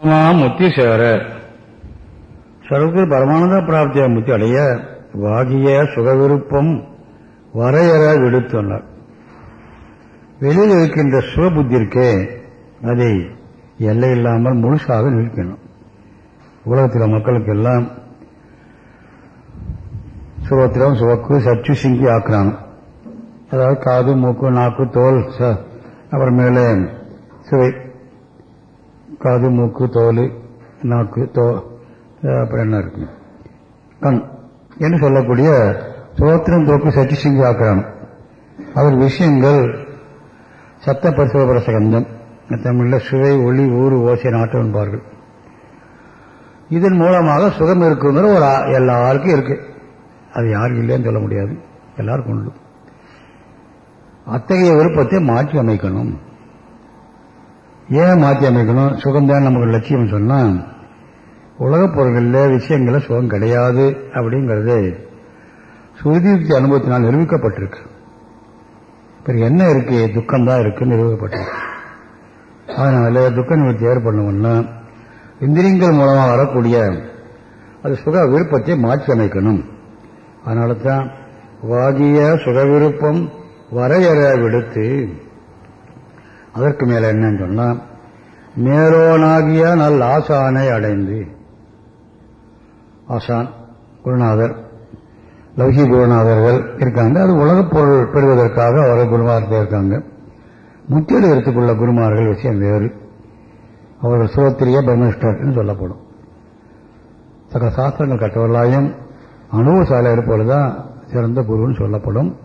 முத்தி சேர சர்வத்தில் பரமானந்த பிராப்தியா முத்தி அடைய வாகிய சுக விருப்பம் வரையற விடுத்துள்ளார் வெளியில் இருக்கின்ற சுகபுத்தி இருக்கே அதை எல்லை இல்லாமல் முழுசாக நிற்கணும் உலகத்தில் மக்களுக்கெல்லாம் சுகத்திரம் சுவக்கு சச்சு சிங்கி ஆக்குறாங்க. அதாவது காது மூக்கு நாக்கு தோல் அப்புறம் மேலே சுவை. காது மூக்கு தோல் நாக்கு தோ அப்புறம் என்ன இருக்கு? கண். என்று சொல்லக்கூடிய சோத்திரம் தோக்கு சச்சி சிங்கி ஆக்குறாங்க அவர் விஷயங்கள் சத்த பரிசுபர சகந்தம் தமிழில் சுவை ஒளி ஊறு ஓசை நாட்டம் என்பார்கள் இதன் மூலமாக சுகம் இருக்குங்கிற ஒரு எல்லாருக்கும் இருக்கு. அது யாருக்கு இல்லைன்னு சொல்ல முடியாது. எல்லாருக்கும் உண்டு. அத்தகைய விருப்பத்தை மாற்றி அமைக்கணும். ஏன் மாற்றி அமைக்கணும்? சுகம்தான் நமக்கு லட்சியம் சொன்னால் உலகப் பொருள்களில் விஷயங்கள சுகம் கிடையாது அப்படிங்கிறது சுருதியுக்தி அனுபவத்தினால் நிரூபிக்கப்பட்டிருக்கு. பிறகு என்ன இருக்கு? துக்கம் தான் இருக்கு நிரூபிக்கப்பட்டிருக்கு. அதனால துக்க நிவர்த்தி ஏற்படணும்னா இந்திரியங்கள் மூலமாக வரக்கூடிய அது சுக விருப்பத்தை மாற்றி அமைக்கணும். அதனால தான் வாகிய சுக விருப்பம் வரையற விடுத்து அதற்கு மேல என்னன்னு சொன்னா மேலோனாகிய நல் ஆசானை அடைந்து. ஆசான் குருநாதர் லௌகி குருநாதர்கள் இருக்காங்க. அது உலகப் பொருள் பெறுவதற்காக அவர்கள் குருமார்கள் இருக்காங்க. முத்தியில் எடுத்துக்கொள்ள குருமார்கள் விஷயம் வேறு. அவர்கள் சுகத்திரிய பிரம்மனிஷ்டர்னு சொல்லப்படும். சக சாஸ்திரங்கள் கற்றவர்களாயும் அனுபவசாலை இருப்பதுதான் சிறந்த குருன்னு சொல்லப்படும்.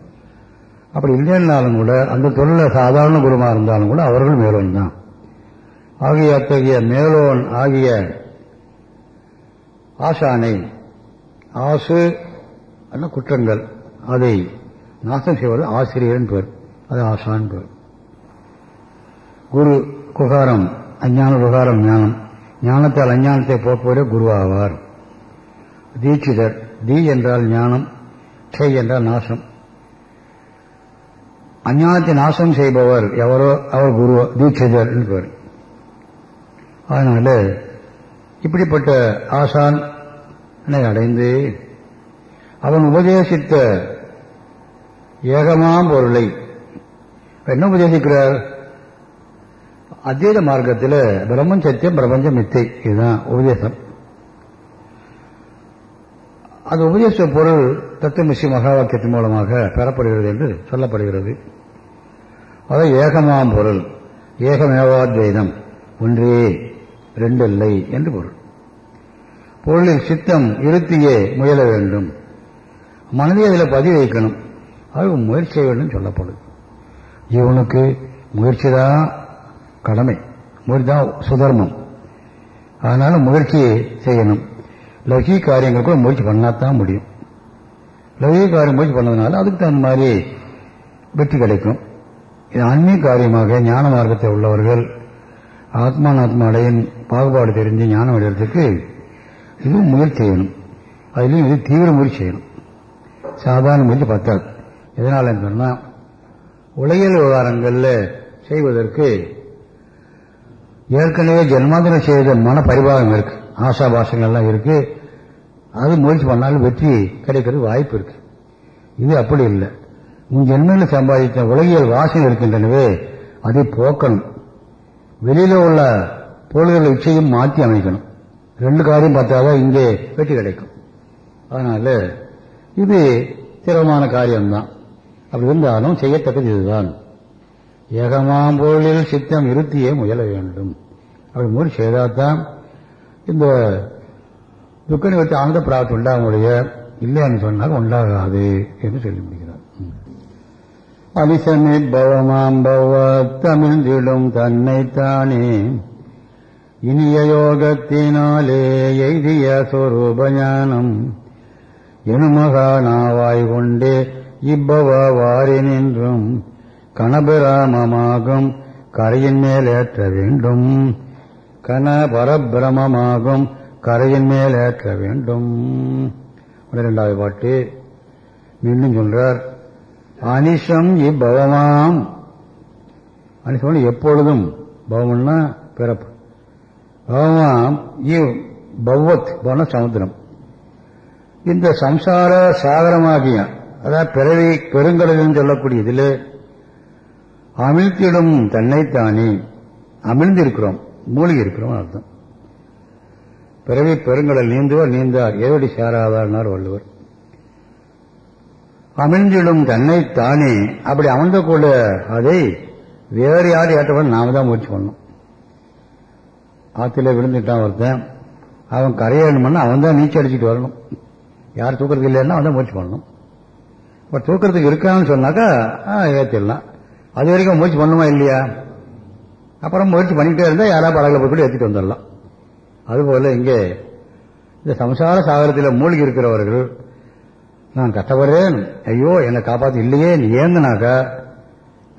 அப்படி இல்லைன்னாலும் கூட அந்த தொழில சாதாரண குருமா இருந்தாலும் கூட அவர்கள் மேலோன் தான். ஆகிய அத்தகைய மேலோன் ஆகிய ஆசானை ஆசு குற்றங்கள் அதை நாசம் செய்வது ஆசிரியர்னு பேர் அது ஆசான் பேர். குரு குகாரம் அஞ்ஞான குகாரம் ஞானம். ஞானத்தால் அஞ்ஞானத்தை போக்குவரே குரு ஆவார் தீட்சிதர் தீ என்றால் ஞானம் செய் என்றால் நாசம். அஞ்ஞானத்தை நாசம் செய்பவர் எவரோ அவர் குரு தீட்சிதர் என்பவர் அதனால இப்படிப்பட்ட ஆசான் அடைந்து அவன் உபதேசித்த ஏகமாம் பொருளை என்ன உபதேசிக்கிறார்? அத்வைத மார்க்கத்தில் பிரம்மன் சத்தியம் பிரபஞ்சம் மித்தை. இதுதான் உபதேசம். அது உபதேச பொருள் தத்துவமிசி மகா வாக்கியத்தின் மூலமாக பெறப்படுகிறது என்று சொல்லப்படுகிறது. அது ஏகமாம் பொருள். ஏகமேவாத்வைதம். ஒன்றே ரெண்டு இல்லை என்று பொருள். பொருளில் சித்தம் இருத்தியே முயல வேண்டும். மனதை அதில் பதிவு வைக்கணும் அது முயற்சி செய்ய வேண்டும் சொல்லப்படுது இவனுக்கு முயற்சி தான் கடமை. முயற்சி தான் சுதர்மம். அதனால முயற்சி செய்யணும். லௌகிக காரியங்கள் கூட முயற்சி பண்ணாதான் முடியும். லௌகிக காரியம் முயற்சி பண்ணதுனால அதுக்கு தகுந்த மாதிரி வெற்றி கிடைக்கும். இது ஆன்மீக காரியமாக ஞான மார்க்கத்தை உள்ளவர்கள் ஆத்மானாத்மா அடையின் பாகுபாடு தெரிஞ்சு ஞானம் அடைகிறதுக்கு இதுவும் முயற்சி செய்யணும். அதிலும் இது தீவிர முயற்சி செய்யணும். சாதாரண முயற்சி பத்தாது எதனால சொன்னால் உலகியல் விவகாரங்களில் செய்வதற்கு ஏற்கனவே ஜென்மாந்திரம் செய்த மன பரிபாகம் இருக்கு. ஆசாபாசங்கள்லாம் இருக்கு. அது முயற்சி பண்ணாலும் வெற்றி கிடைக்கிறது வாய்ப்பு இருக்கு. இது அப்படி இல்லை. உன் ஜென்மையில் சம்பாதித்த உலகியல் வாசனை இருக்கின்றனவே அதை போக்கணும். வெளியில உள்ள பொருள்கள் இச்சையும் மாற்றி அமைக்கணும். ரெண்டு காரியம் பார்த்தாதான் இங்கே வெற்றி கிடைக்கும். அதனால இது திரமான காரியம்தான். அப்படி இருந்தாலும் செய்யத்தக்கது இதுதான். ஏகமாம் பொருளில் சித்தம் இருத்தியே முயல வேண்டும். அப்படி முயற்சி செய்தால்தான் இந்த துக்க நிவர்த்தி ஆனந்த பிராப்தி உண்டாகுடைய இல்லைன்னு சொன்னால் உண்டாகாது என்று சொல்லி முடிகிறார் அலிசமி பவமாம்பவ தமிழ்ந்திடும் தன்னைத்தானே. இனிய யோகத்தினாலே எய்திய சொரூபஞானம். எனுமகானாவாய் கொண்டே இப்பவ வாரி நின்றும் கணபிராமமாகும் கரையின் மேலேற்ற வேண்டும். கன பரபிரமமாகும். கரையின் மேல் ஏற்ற வேண்டும். இரண்டாவது பாட்டு. மீண்டும் சொல்றார் அனிஷம் இப்பவமாம் அனிஷம் எப்பொழுதும். பவம்னா பிறப்பு. பவமாம் இவ் பவ்வத் போன சமுத்திரம். இந்த சம்சார சாகரமாகிய அதாவது பிறவி பெருங்கடல் சொல்லக்கூடிய இதில் அமிழ்த்திடும் தன்னைத்தானே அமிழ்ந்திருக்கிறோம். மூலிகை இருக்கிறோம் அர்த்தம். பிறவி பெருங்கடல் நீந்துவர் நீந்தார். ஏவடி சேராதார்னார் வள்ளுவர். அமிழ்ந்திடும் தானே அப்படி அமர்ந்த கூட அதை வேறு யார் ஏற்றவன்? நாம தான் முயற்சி பண்ணணும். ஆற்றுல விழுந்துட்டான் ஒருத்தன். அவன் கரையணும்னா அவன் தான் நீச்சல் அடிச்சுட்டு வரணும். யார் தூக்கிறதுக்கு இல்லைன்னா அவன் தான் முயற்சி பண்ணணும். இப்போ தூக்கிறதுக்கு இருக்கான்னு சொன்னாக்கா ஏற்றிடலாம் அது வரைக்கும் முயற்சி பண்ணுமா இல்லையா? அப்புறம் முயற்சி பண்ணிக்கிட்டே இருந்தால் யாராவது படகுல போய் கூட ஏற்றிட்டு வந்துடலாம். அதுபோல் இங்கே இந்த சம்சார சாகரத்தில் மூழ்கி இருக்கிறவர்கள் நான் கஷ்டப்படுறேன் ஐயோ என்னை காப்பாற்ற இல்லையே நீ ஏந்தினாக்கா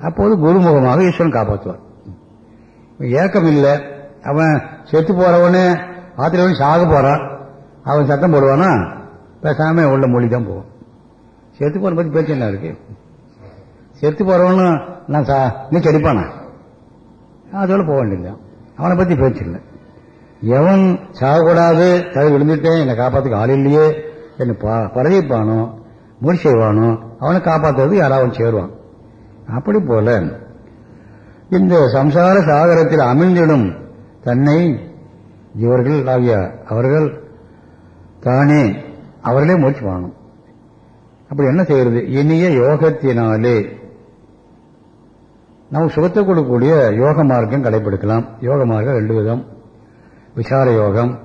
அப்போது குருமுகமாக ஈஸ்வரன் காப்பாற்றுவார். ஏக்கம் இல்லை. அவன் செத்து போறவனே ஆத்திர சாக போறான். அவன் சத்தம் போடுவானா? பேசாம உள்ள மொழி தான் போவான். செத்து போற பத்தி பேச்சு என்ன இருக்கு? செத்து போறவனு நான் சா நீ செடிப்பானா? அதோட போக வேண்டியது அவனை பத்தி பேச்சு இல்லை எவன் சாகக்கூடாது தலை விழுந்துட்டேன் என்னை காப்பாத்துக்கு ஆள் இல்லையே என்னை பரவிப்பானோ முடி செய்வானோ அவனை காப்பாற்றுறது யாராவது சேருவான். அப்படி போல இந்த சம்சார சாகரத்தில் அமிழ்ந்திடும் தன்னை இவர்கள் ஆகிய அவர்கள் தானே அவர்களே முயற்சி பண்ணணும். அப்படி என்ன செய்யறது? இனிய யோகத்தினாலே நமக்கு சுகத்தை கொடுக்கக்கூடிய யோக மார்க்கம் கடைபிடிக்கலாம். யோக மார்க்கம் ரெண்டு விதம். விசார யோகம்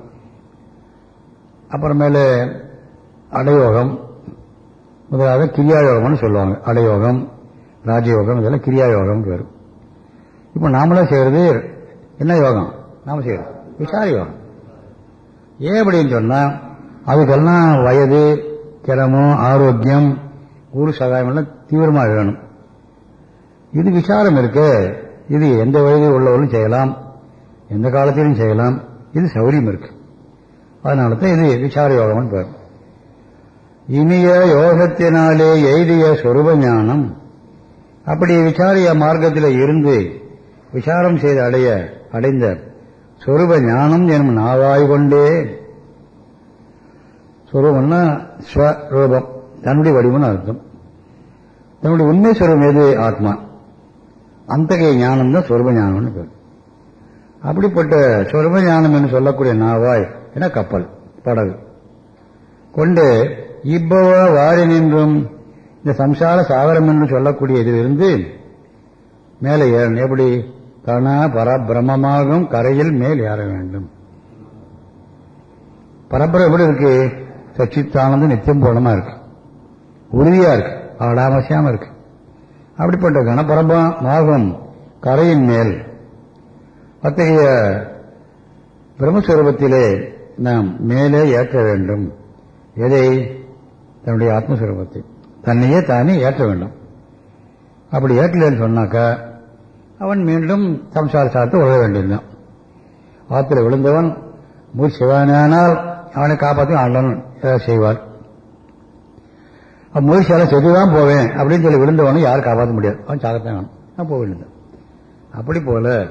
அப்புறமேல அடயோகம் முதலாக கிரியா யோகம்னு சொல்லுவாங்க. அடயோகம் ராஜயோகம் இதெல்லாம் கிரியா யோகம் பேர். இப்போ நாமளே செய்யறது என்ன யோகம்? நாம செய்யறது விசார யோகம். ஏன் அப்படின்னு சொன்னால் அதுக்கெல்லாம் வயது கிரமம் ஆரோக்கியம் குரு சகாயம் எல்லாம் தீவிரமாக வேணும் இது விசாரம் இருக்கு. இது எந்த வயதில் உள்ளவர்களும் செய்யலாம். எந்த காலத்திலும் செய்யலாம். இது சௌரியம் இருக்கு. அதனால தான் இது விசார யோகம்னு பேர். இனிய யோகத்தினாலே எய்திய சொருப ஞானம். அப்படி விசாரிய மார்க்கத்தில் இருந்து விசாரம் செய்து அடைய அடைந்த சொருப ஞானம் எனும் நாவாய் கொண்டே. சொரூபம்னா ஸ்வரூபம். தன்னுடைய வடிவம்னு அர்த்தம். தன்னுடைய உண்மை சொரூபம் எது? ஆத்மா. அந்தகைய ஞானம் தான் சொருப ஞானம்னு பேர். அப்படிப்பட்ட சொருப ஞானம் என்று சொல்லக்கூடிய நாவாய் என கப்பல் படகு. கொண்டு இப்பவ வாரி நின்றும் இந்த சம்சார சாகரம் என்று சொல்லக்கூடிய இதிலிருந்து மேலே ஏறணும். எப்படி? தன பரபிரமமாகும் கரையில் மேல் ஏற வேண்டும். பரபரம் எப்படி இருக்கு? சச்சித்தானந்தம் நித்தியம் போலமா இருக்கு. உறுதியா இருக்கு. ஆடாமசியாம இருக்கு. அப்படிப்பட்ட கணபரமாகும் கரையின் மேல். அத்தகைய பிரம்மஸ்வரூபத்திலே நாம் மேலே ஏற்ற வேண்டும். எதை? தன்னுடைய ஆத்மஸ்வரூபத்தை. தன்னையே தானே ஏற்ற வேண்டும். அப்படி ஏற்றலன்னு சொன்னாக்கா அவன் மீண்டும் சம்சார சாத்து உழக வேண்டியதுதான். ஆத்துல விழுந்தவன் மூர் சிவானால் அவனை காப்பாற்றி ஆண்டவன் ஏதாவது செய்வார். முயற்சியால செதுதான் போவேன் அப்படின்னு சொல்லி விழுந்தவனும் யாரும் காப்பாற்ற முடியாது. அவன் சாகத்தான் வேணும். நான் போக வேண்டியது அப்படி போல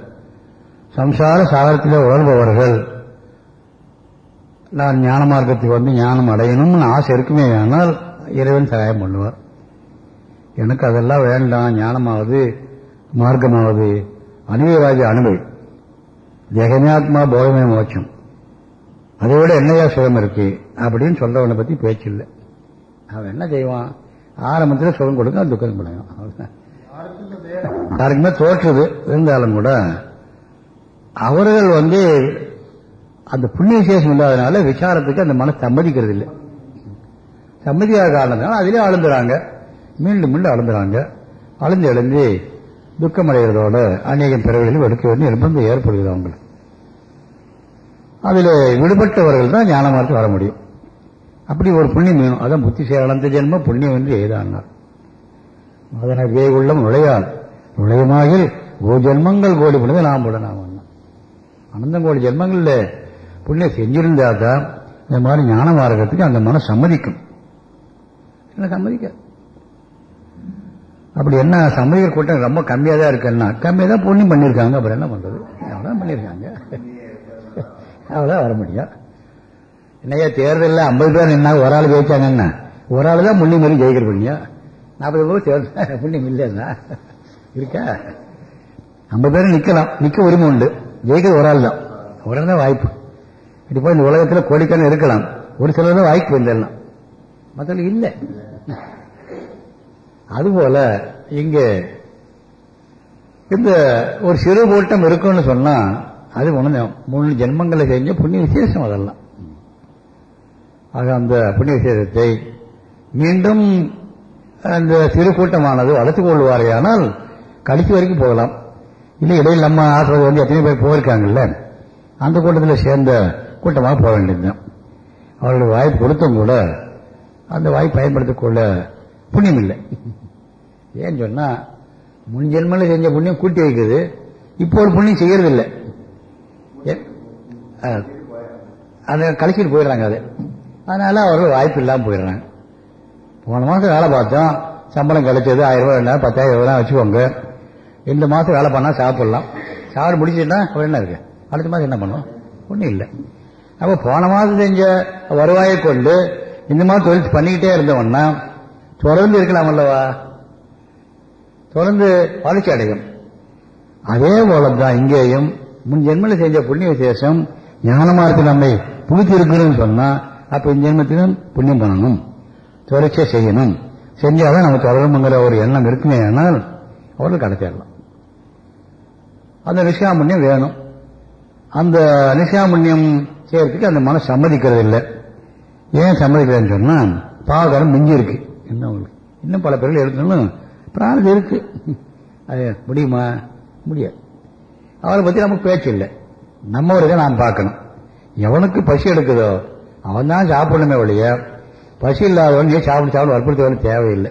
சம்சார சாகரத்தில் உழல்பவர்கள் நான் ஞான மார்க்கத்துக்கு வந்து ஞானம் அடையணும்னு ஆசை இருக்குமே ஆனால் இறைவன் சகாயம் பண்ணுவார். எனக்கு அதெல்லாம் வேண்டாம் ஞானமாவது மார்க்கமாவது. அனுபவராஜ அனுபவி. ஜெகமியாத்மா போகமே மோட்சம். அதை விட என்னையா சுகம் இருக்கு? அப்படின்னு சொல்றவனை பத்தி பேச்சு இல்லை அவன் என்ன செய்வான்? ஆரம்பத்தில் சுகம் கொடுக்க துக்கம் பண்ணுவான் அவ்வளவுதான் யாருக்குமே தோற்றுது இருந்தாலும் கூட அவர்கள் வந்து அந்த புண்ணிய விசேஷம் இல்லாதனால விசாரத்துக்கு அந்த மனசு சம்மதிக்கிறது இல்லை சம்மதிக்காத காரணத்தினால அதிலே அழுந்துறாங்க. மீண்டும் மீண்டும் அழுந்துறாங்க. அழுந்து எழுந்து துக்கமடைகிறதோட அநேகம் பிறவைகளும் எடுக்க வேண்டிய நிர்பந்தம் ஏற்படுகிறது அவங்களுக்கு. அதில் விடுபட்டவர்கள் தான் ஞானமார்க்கு வர முடியும். அப்படி ஒரு புண்ணியம் வேணும். அதான் புத்தி சேலந்த ஜென்மம் புண்ணியம் என்று எய்தானார் அதனை வே உள்ளம் நுழையால் நுழையமாகில் ஓ ஜென்மங்கள் கோடி புனித நாம் உள்ள நாம் அனந்தம் கோடி ஜென்மங்களில் புண்ணியம் செஞ்சிருந்தா தான் இந்த மாதிரி ஞான மார்க்கத்துக்கு அந்த மனம் சம்மதிக்கும். என்ன சம்மதிக்க. அப்படி என்ன சம்மதிக்கிற கூட்டம் ரொம்ப கம்மியாக தான் இருக்குன்னா கம்மியாக தான் புண்ணியம் பண்ணியிருக்காங்க. அப்புறம் என்ன பண்ணுறது அவ்வளோதான் பண்ணியிருக்காங்க. அவ்வளோ வர முடியும். என்னையா தேர்தலில் ஐம்பது பேர் நின்னா ஒரு ஆள் ஜெயிச்சாங்கன்னா ஒரு ஆள் தான் முன்னி மாதிரி ஜெயிக்கிற புண்ணியம் நாற்பது பேர் தேர்தல் புண்ணியம் இல்லைன்னா இருக்கா? ஐம்பது பேரும் நிக்கலாம் நிற்க உரிமை உண்டு. ஜெயிக்கிறது ஒரு ஆள் தான் ஒரு ஆள் தான் வாய்ப்பு. இப்படி போய் இந்த உலகத்தில் கோடிக்கணும் இருக்கலாம். ஒரு சிலர் தான் வாய்ப்பு இல்லைன்னா மற்றவங்க இல்லை. அதுபோல இங்க இந்த ஒரு சிறு கூட்டம் இருக்குன்னு சொன்னா அது ஒண்ணு மூணு ஜென்மங்களை செஞ்ச புண்ணிய விசேஷம் அதெல்லாம். ஆக அந்த புண்ணிய சேதத்தை மீண்டும் அந்த சிறு கூட்டமானது வளர்த்துக் கொள்வாரையானால் கடைசி வரைக்கும் போகலாம். இல்லை இடையில் நம்ம ஆசிரியர் வந்து எத்தனை பேர் போயிருக்காங்கல்ல அந்த கூட்டத்தில் சேர்ந்த கூட்டமாக போக வேண்டியதுதான். அவர்களுக்கு வாய்ப்பு கொடுத்தும் கூட அந்த வாய்ப்பு பயன்படுத்திக்கொள்ள புண்ணியம் இல்லை ஏன்னு சொன்னால் முன் ஜென்மல செஞ்ச புண்ணியம் கூட்டி வைக்குது இப்போ ஒரு புண்ணியம் செய்யறதில்லை. அதை கழிச்சிட்டு போயிடுறாங்க அது. அதனால அவர்கள் வாய்ப்பு இல்லாமல் போயிடுறாங்க. போன மாதம் வேலை பார்த்தோம். சம்பளம் கிடைச்சது ஆயிரம் ரூபாய் என்ன பத்தாயிரம் ரூபாய் வச்சுக்கோங்க. இந்த மாதம் வேலை பண்ணால் சாப்பிடலாம். சாப்பிட முடிச்சுன்னா அப்புறம் என்ன இருக்கு? அடுத்த மாதம் என்ன பண்ணுவோம்? ஒன்றும் இல்லை. அப்போ போன மாதம் செஞ்ச வருவாயை கொண்டு இந்த மாதிரி தொழில் பண்ணிக்கிட்டே இருந்தவொன்னா தொடர்ந்து இருக்கலாம் அல்லவா? தொடர்ந்து வளர்ச்சி அடையும். அதே போலதான் இங்கேயும் முன் ஜென்மத்தில் செஞ்ச புண்ணிய விசேஷம் ஞானமார்க்கு நம்மை புகுத்தி இருக்கணும்னு சொன்னா அப்ப இந்த ஜென்மத்திலும் புண்ணியம் பண்ணணும். தொடர்ச்சியை செய்யணும். செஞ்சாதான் நம்ம தொடரும்ங்கிற ஒரு எண்ணம் இருக்குமே ஆனால் அவர்கள் கடத்திடலாம் அந்த நிஷ்காமண்யம் வேணும். அந்த நிஷ்காமண்யம் செய்யறதுக்கு அந்த மனம் சம்மதிக்கிறது இல்லை ஏன் சம்மதிக்கிறேன்னு சொன்னா பாகரம் மிஞ்சி இருக்கு என்ன உங்களுக்கு? இன்னும் பல பேர்கள் எடுக்கணும் பிராணம் இருக்கு. அது முடியுமா? முடியாது. அவரை பத்தி நமக்கு பேச்சு இல்லை. நம்ம ஒரு நாம் பார்க்கணும். எவனுக்கு பசி எடுக்குதோ அவன் தான் சாப்பிடணுமே ஒழிய பசி இல்லாதவன் நீ சாப்பிட சாப்பிட வற்புறுத்தவன் தேவையில்லை.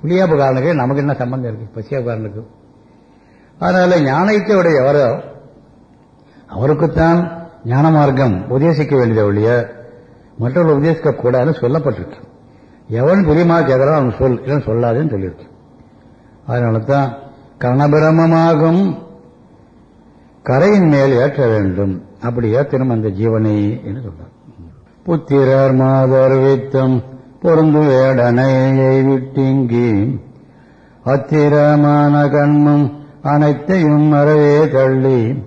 புளியாப்புக்காரனுக்கு நமக்கு என்ன சம்பந்தம் இருக்கு? பசியாப்புக்காரனுக்கு. அதனால் அதனால ஞானத்தையுடைய எவரோ அவருக்குத்தான் ஞான மார்க்கம் உபதேசிக்க வேண்டியதை ஒழிய மற்றவர்கள் உபதேசிக்க கூடாதுன்னு சொல்லப்பட்டிருக்கு. எவன் புரியமாக கேட்கிறான் அவன் சொல் இல்லைன்னு சொல்லாதுன்னு சொல்லியிருக்கு. அதனால தான் கர்ணபிரமமாகும் கரையின் மேல் ஏற்ற வேண்டும். அப்படி ஏற்றணும் அந்த ஜீவனை என்று சொல்றார். புத்திரர் மாதர் வித்தம் பொருந்து வேடனையை விட்டிங்கி அத்திரமான கண்மும் அனைத்தையும் மறவே தள்ளி.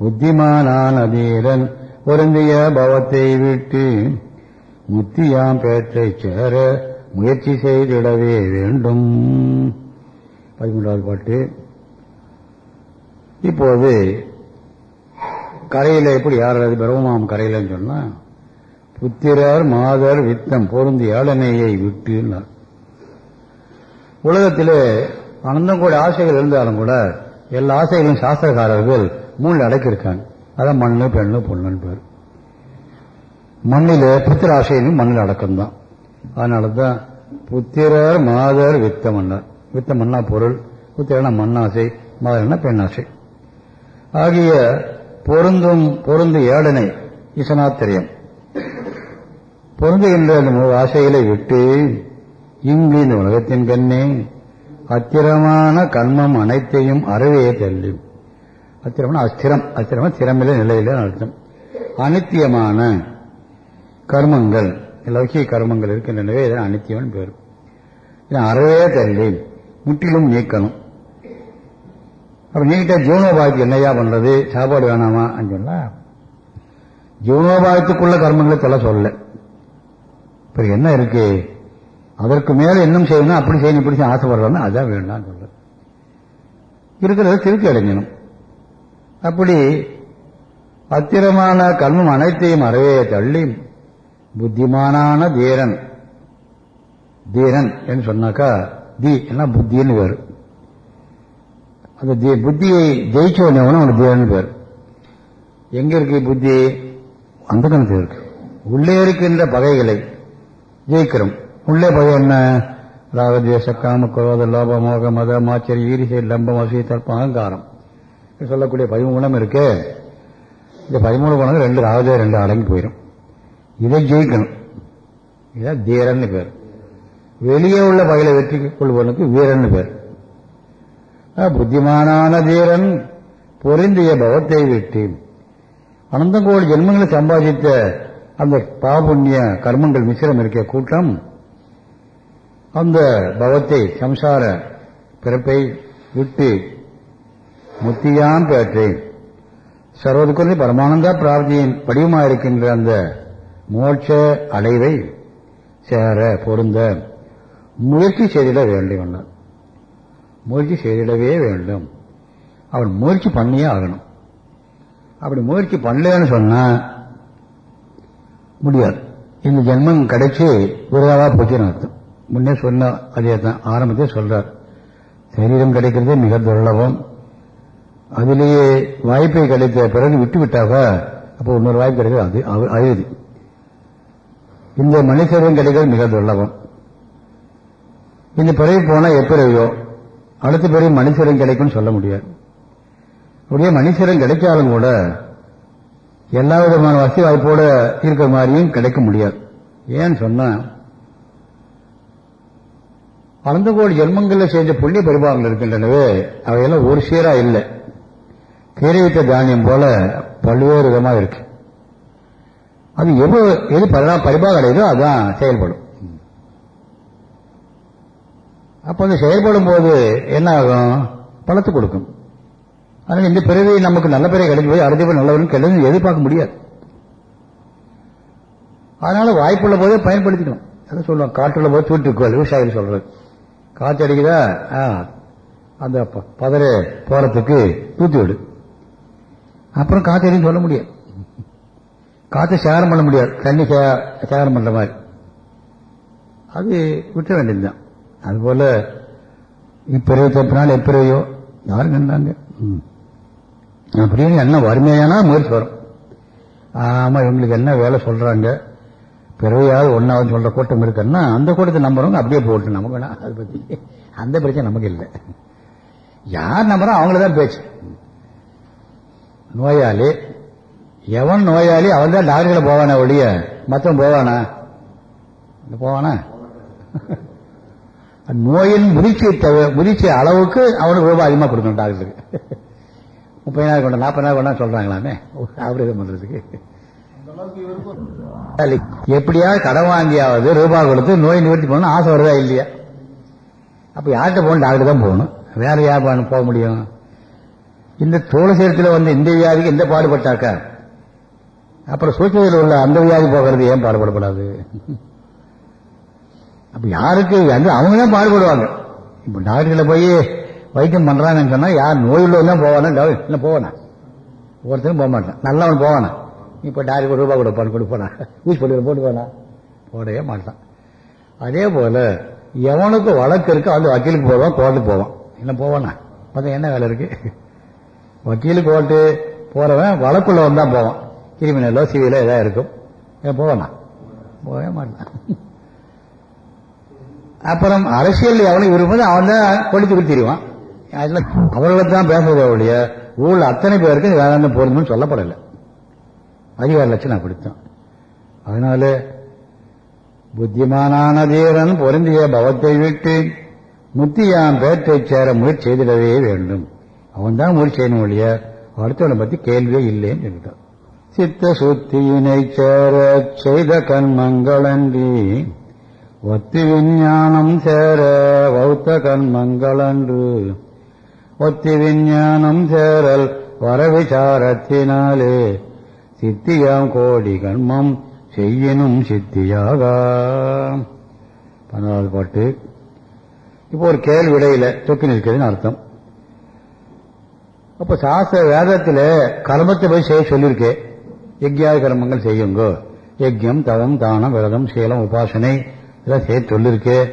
புத்திமானான தீரன் பொருந்திய பவத்தை விட்டு. முத்தியாம் பேற்றை சேர முயற்சி செய்திடவே வேண்டும். பதிமூன்றாவது பாட்டு. இப்போது கரையில் எப்படி யாராவது பிரம்மமாம் கரையிலன்னு சொன்னால் புத்திரர் மாதர் வித்தம் பொருந்து ஏழனையை விட்டு உலகத்திலே அனந்தம் கூட ஆசைகள் இருந்தாலும் கூட எல்லா ஆசைகளும் சாஸ்திரக்காரர்கள் மூணு அடக்கியிருக்காங்க. அதான் மண்ணு பெண்ணு பொண்ணுன்னு பேர். மண்ணில் புத்திர ஆசைகளும் மண்ணில் அடக்கம்தான். அதனால தான் புத்திரர் மாதர் வித்த மன்னர் வித்த மன்னா பொருள்? புத்திரனா மண்ணாசை மாதர்னா பெண்ணாசை ஆகிய பொருந்தும் பொருந்து ஏழனை இசனாத்திரியம் பொருந்துகின்ற அந்த ஆசைகளை விட்டு இங்கு இந்த உலகத்தின் கண்ணே அத்திரமான கண்மம் அனைத்தையும் அறவே தள்ளி. அத்திரமான அஸ்திரம். அஸ்திரமா திறமில நிலையில அர்த்தம். அனித்தியமான கர்மங்கள் லௌகிக கர்மங்கள் இருக்கின்றனவே இதன் அனித்தியம்னு பேர். அறவே தள்ளி. முற்றிலும் நீக்கணும். அப்புறம் நீக்கிட்ட ஜீவனோபாயத்துக்கு என்னையா பண்றது? சாப்பாடு வேணாமா? சொன்னா ஜீவனோபாயத்துக்குள்ள கர்மங்களை சொல்ல சொல்லலை. இப்ப என்ன இருக்கு? அதற்கு மேல இன்னும் செய்யணும் அப்படி செய்யணும் இப்படி செய்ய ஆசைப்படுறோம்னா அதான் வேண்டாம் சொல்ற இருக்கிறத திருப்தி அடைஞ்சணும் அப்படி அத்திரமான கர்மம் அனைத்தையும் அறவே தள்ளி புத்திமானான தீரன் தீரன் என்று சொன்னாக்கா தி என்ன புத்தின்னு பேர். அந்த புத்தியை ஜெயிச்சவனவனும் அவனுக்கு தீரன் பேர். எங்க இருக்கு புத்தி? அந்த கணத்தில் இருக்கு. உள்ளே இருக்கின்ற பகைகளை ஜெயிக்கிறோம். உள்ளே போய் என்ன? ராகதேச காம குரோத லோப மோக மத மாச்சரி ஈரிசை லம்பம் அசி தற்பம் அகங்காரம். சொல்லக்கூடிய பதிமூணம் குணம் இருக்கு. இந்த பதிமூணு குணங்கள் ரெண்டு ராகதே ரெண்டு அடங்கி போயிடும் இதை ஜெயிக்கணும். இதான் தீரன்னு பேர். வெளியே உள்ள பகையில வெற்றி கொள்வனுக்கு வீரன்னு பேர். புத்திமானான தீரன் பொருந்திய பவத்தை விட்டு. அனந்தங்கோடி ஜென்மங்களை சம்பாதித்த அந்த பாபுண்ணிய கர்மங்கள் மிசிரம் இருக்க கூட்டம் அந்த பவத்தை சம்சார பிறப்பை விட்டு முத்தியான் பேற்றேன். சர்வதுக்குறை பரமானந்த பிரார்த்தியின் வடிவமாயிருக்கின்ற அந்த மோட்ச அடைவை சேர பொருந்த முயற்சி செய்திட வேண்டும் முயற்சி செய்திடவே வேண்டும். அவன் முயற்சி பண்ணியே ஆகணும். அப்படி முயற்சி பண்ணலன்னு சொன்னா முடியாது. இந்த ஜென்மம் கிடைச்சி விரதாவா போச்சுன்னு அர்த்தம். முன்னே சொன்ன அதே தான் ஆரம்பத்தையே சொல்றார். சரீரம் கிடைக்கிறது மிக துர்லபம். அதிலேயே வாய்ப்பை கிடைத்த பிறகு விட்டு விட்டாக அப்போ இன்னொரு வாய்ப்பு கிடைக்கிறது. அது அழுது. இந்த மனுஷரம் கிடைக்கிறது மிக துர்லபம். இந்த பிறகு போனால் எப்பிறவையோ அடுத்த பிறகு மனுஷரம் கிடைக்கும்னு சொல்ல முடியாது. அப்படியே மனுஷரம் கிடைச்சாலும் கூட எல்லா விதமான வசதி வாய்ப்போட இருக்கிற மாதிரியும் கிடைக்க முடியாது. ஏன்னு சொன்னா பலந்த கோடி ஜென்மங்களில் செஞ்ச புண்ணிய பரிபாகங்கள் இருக்கின்றனவே அவையெல்லாம் ஒரு சீரா இல்லை. கீரை வைத்த தானியம் போல பல்வேறு விதமாக இருக்கு. அது எது எது பரிபாக அடையுதோ அதான் செயல்படும். அப்ப வந்து செயல்படும் போது என்ன ஆகும்? பழத்து கொடுக்கும். அதனால இந்த பிறவி நமக்கு நல்ல பிறகு கிடைக்கும் போது அடுத்த பிறகு நல்லவரும் கெட்டது எதிர்பார்க்க முடியாது. அதனால வாய்ப்புள்ள போதே பயன்படுத்திக்கணும். அதை சொல்லுவோம் காற்றுள்ள போது தூட்டுக்குவல் விவசாயிகள் சொல்றது. காற்று அடிக்குதா? அந்த பதரை போறதுக்கு தூத்தி விடு. அப்புறம் காற்று எதுவும் சொல்ல முடியாது. காற்று சேகரம் பண்ண முடியாது. தண்ணி சேகரம் பண்ற மாதிரி. அது விட்ட வேண்டியதுதான். அதுபோல இப்பிறவை தப்பினால் எப்பிறவையோ? யாரும் நின்றாங்க அப்படின்னு என்ன வறுமையானா முயற்சி வரும். ஆமா இவங்களுக்கு என்ன வேலை சொல்றாங்க? பிறவையாவது ஒன்னாவது சொல்ற கூட்டம் இருக்குன்னா அந்த கூட்டத்தை நம்புறவங்க அப்படியே போட்டு நமக்கு வேணாம். அதை பத்தி அந்த பிரச்சனை நமக்கு இல்லை. யார் நம்புறோம் அவங்களதான் பேச்சு. நோயாளி எவன் நோயாளி அவன் தான் டாக்டர்களை போவானா ஒழிய மற்றவன் போவானா? போவானா? நோயின் முதிர்ச்சி முதிர்ச்சி அளவுக்கு அவனுக்கு ரூபாய் அதிகமாக கொடுக்கணும் டாக்டருக்கு முப்பது நாள் கொண்டா நாற்பதாயிரம் கொண்டா சொல்றாங்களாமே? ஆபிரகம் பண்றதுக்கு. எப்படியாவது கடன் வாங்கியாவது ரூபாய் கொடுத்து நோய் நிவர்த்தி பண்ணணும் ஆசை வருதா இல்லையா? அப்ப யார்கிட்ட போகணும்? டாக்டர் தான் போகணும். வேற யார் போக முடியும். இந்த தோளசேரத்தில் வந்து இந்த வியாதிக்கு எந்த பாடுபட்டாக்கா? அப்புறம் சூழ்ச்சியில் உள்ள அந்த வியாதி போகிறது ஏன் பாடுபடப்படாது அப்ப யாருக்கு அவங்க தான் பாடுபடுவாங்க. இப்ப டாக்டர்ல போய் வைத்தியம் பண்றான்னு சொன்னா யார் நோயுள்ளவன் தான் போவானா இல்லை போவானா? ஒருத்தரும் போக மாட்டான். நல்லவன் போவானா? இப்ப ஒரு ரூபாய் கொடுப்பான் கொடுப்பானா? ஊசி போட்டு போட்டு போனா? போடவே மாட்டான். அதே போல எவனுக்கு வழக்கு இருக்கு அது வக்கீலுக்கு போவான் கோர்ட்டுக்கு போவான். என்ன போவானா? பார்த்தா என்ன வேலை இருக்கு? வக்கீலுக்கு கோர்ட்டு போறவன் வழக்குள்ள வந்தான் போவான். கிரிமினலோ சிவிலோ ஏதாவது இருக்கும். ஏன் போவானா? போகவே மாட்டான். அப்புறம் அரசியல் எவனுக்கு விரும்புது அவன் தான் கொளித்து கொடுத்திருவான் அவர்களுக்கு தான் பேசுறதே ஒழிய ஊரில் அத்தனை பேருக்கு வேதாந்தம் பொருந்தும்னு சொல்லப்படலை. அதிகார லட்சணம் அப்படித்தான். அதனால புத்திமானான தீரன் பொருந்திய பவத்தை விட்டு முத்தியான் பேற்றை சேர முயற்சி செய்திடவே வேண்டும். அவன் தான் முயற்சி செய்யணும் ஒழிய அடுத்தவனை பற்றி கேள்வியே இல்லைன்னு சொல்லிட்டான். சித்த சுத்தியினை சேர செய்த கண்மங்களன்றி ஒத்து விஞ்ஞானம் சேர வௌத்த கண்மங்களன்று ஒத்தி விஞ்ஞானம் சேரல் வரவிசாரத்தினாலே. சித்தியாம் கோடி கண்மம் செய்யணும் சித்தியாக. பன்னெண்டாவது பாட்டு. இப்போ ஒரு கேள்வி விடையில தொக்கி நிற்கிறதுன்னு அர்த்தம். அப்ப சாஸ்திர வேதத்தில் கர்மத்தை போய் செய்ய சொல்லியிருக்கே. யஜ்யாய கர்மங்கள் செய்யுங்கோ. யஜ்யம் தவம் தானம் விரதம் சீலம் உபாசனை இதெல்லாம் செய்ய சொல்லியிருக்கே.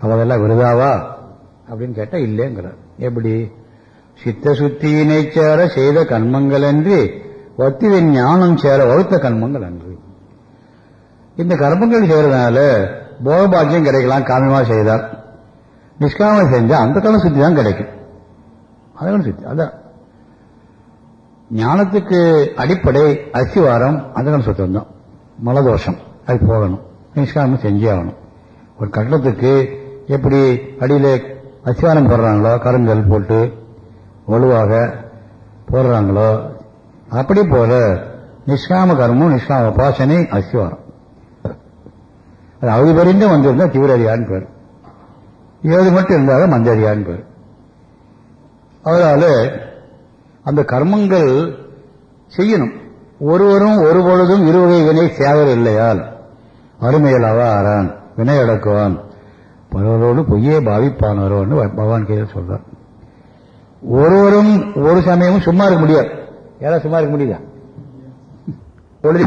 அவதெல்லாம் விருதாவா? அப்படின்னு கேட்டா இல்லைங்கிறார். எப்படி? சித்த சுத்தியினை சேர செய்த கண்மங்கள் என்று ஒத்திவின் ஞானம் சேர வகுத்த கண்மங்கள் அன்று இந்த கர்மங்கள் செய்யறதுனால போகபாக்கியம் கிடைக்கலாம் காமியமா செய்தார். நிஷ்காமம் செஞ்சா அந்த காலம் சுத்தி தான் கிடைக்கும். அதுகளும் சுத்தி அதான். ஞானத்துக்கு அடிப்படை அசிவாரம் அந்த காலம் சுத்தம் தான். மலதோஷம் அது போகணும். நிஷ்காமம் செஞ்சே ஆகணும். ஒரு கட்டணத்துக்கு எப்படி அடியில அசிவாரம் போடுறாங்களோ கருங்கல் போட்டு வலுவாக போடுறாங்களோ அப்படி போல நிஷ்காம கர்மம் நிஷ்காம உபாசனை அஸ்திவாரம். அது அவதி பறிந்து வந்திருந்தா தீவிரதியான்னு பேர். ஏது மட்டும் இருந்தாலும் மந்ததியான்னு பேர். அதனால அந்த கர்மங்கள் செய்யணும். ஒருவரும் ஒரு பொழுதும் இருவகை வினை சேவர் இல்லையால் அருமையில் அவாரான் வினை அடக்குவான் பலரோடு பொய்யே பாவிப்பானவரோன்னு பகவான் கீழே சொல்றான் ஒருவரும் ஒரு சமயமும் சும்மா இருக்க முடியாது. யாராவது சும்மா இருக்க முடியுதா? பொழுது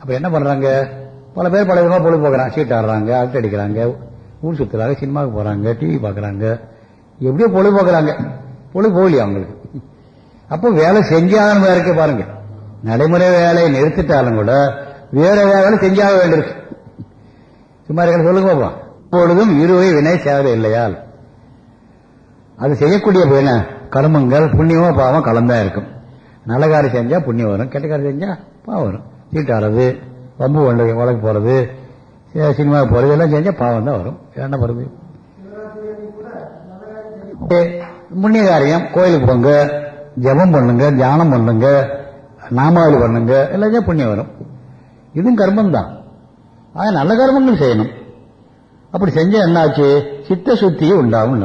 அப்ப என்ன பண்றாங்க? பல பேர் பல விதமா பொழுது போக்குறாங்க சீட் ஆடுறாங்க அல்ட் அடிக்கிறாங்க ஊர் சுத்துறாங்க சினிமாவுக்கு போறாங்க டிவி பாக்குறாங்க எப்படியோ பொழுது போக்குறாங்க. பொழுது போகலையா அவங்களுக்கு? அப்போ வேலை செஞ்சாலும் வேலைக்கு பாருங்க. நடைமுறை வேலையை நிறுத்திட்டாலும் கூட வேற வேலை செஞ்சாக வேண்டியிருக்கு. சும்மா இருக்க சொல்லுங்க பாப்பா. பொழுதும் இருவை வினை சேவை இல்லையால் அது செய்யக்கூடிய வினை கர்மங்கள் புண்ணியமோ பாவம் கலந்தா இருக்கும். நல்ல காரியம் செஞ்சா புண்ணியம் வரும் கெட்ட காரியம் செஞ்சா பாவம் வரும். தீட்டாடுறது வம்பு ஒன்று உலக போறது சினிமா போறது எல்லாம் செஞ்சா பாவம் தான் வரும். என்ன போறது? புண்ணிய காரியம் கோயிலுக்கு போங்க ஜபம் பண்ணுங்க தியானம் பண்ணுங்க நாமாவளி பண்ணுங்க எல்லாத்தையும் புண்ணியம் வரும். இதுவும் கர்மம் தான். ஆக நல்ல கர்மங்கள் செய்யணும். அப்படி செஞ்சா என்னாச்சு? சித்த சுத்தியே உண்டாகும்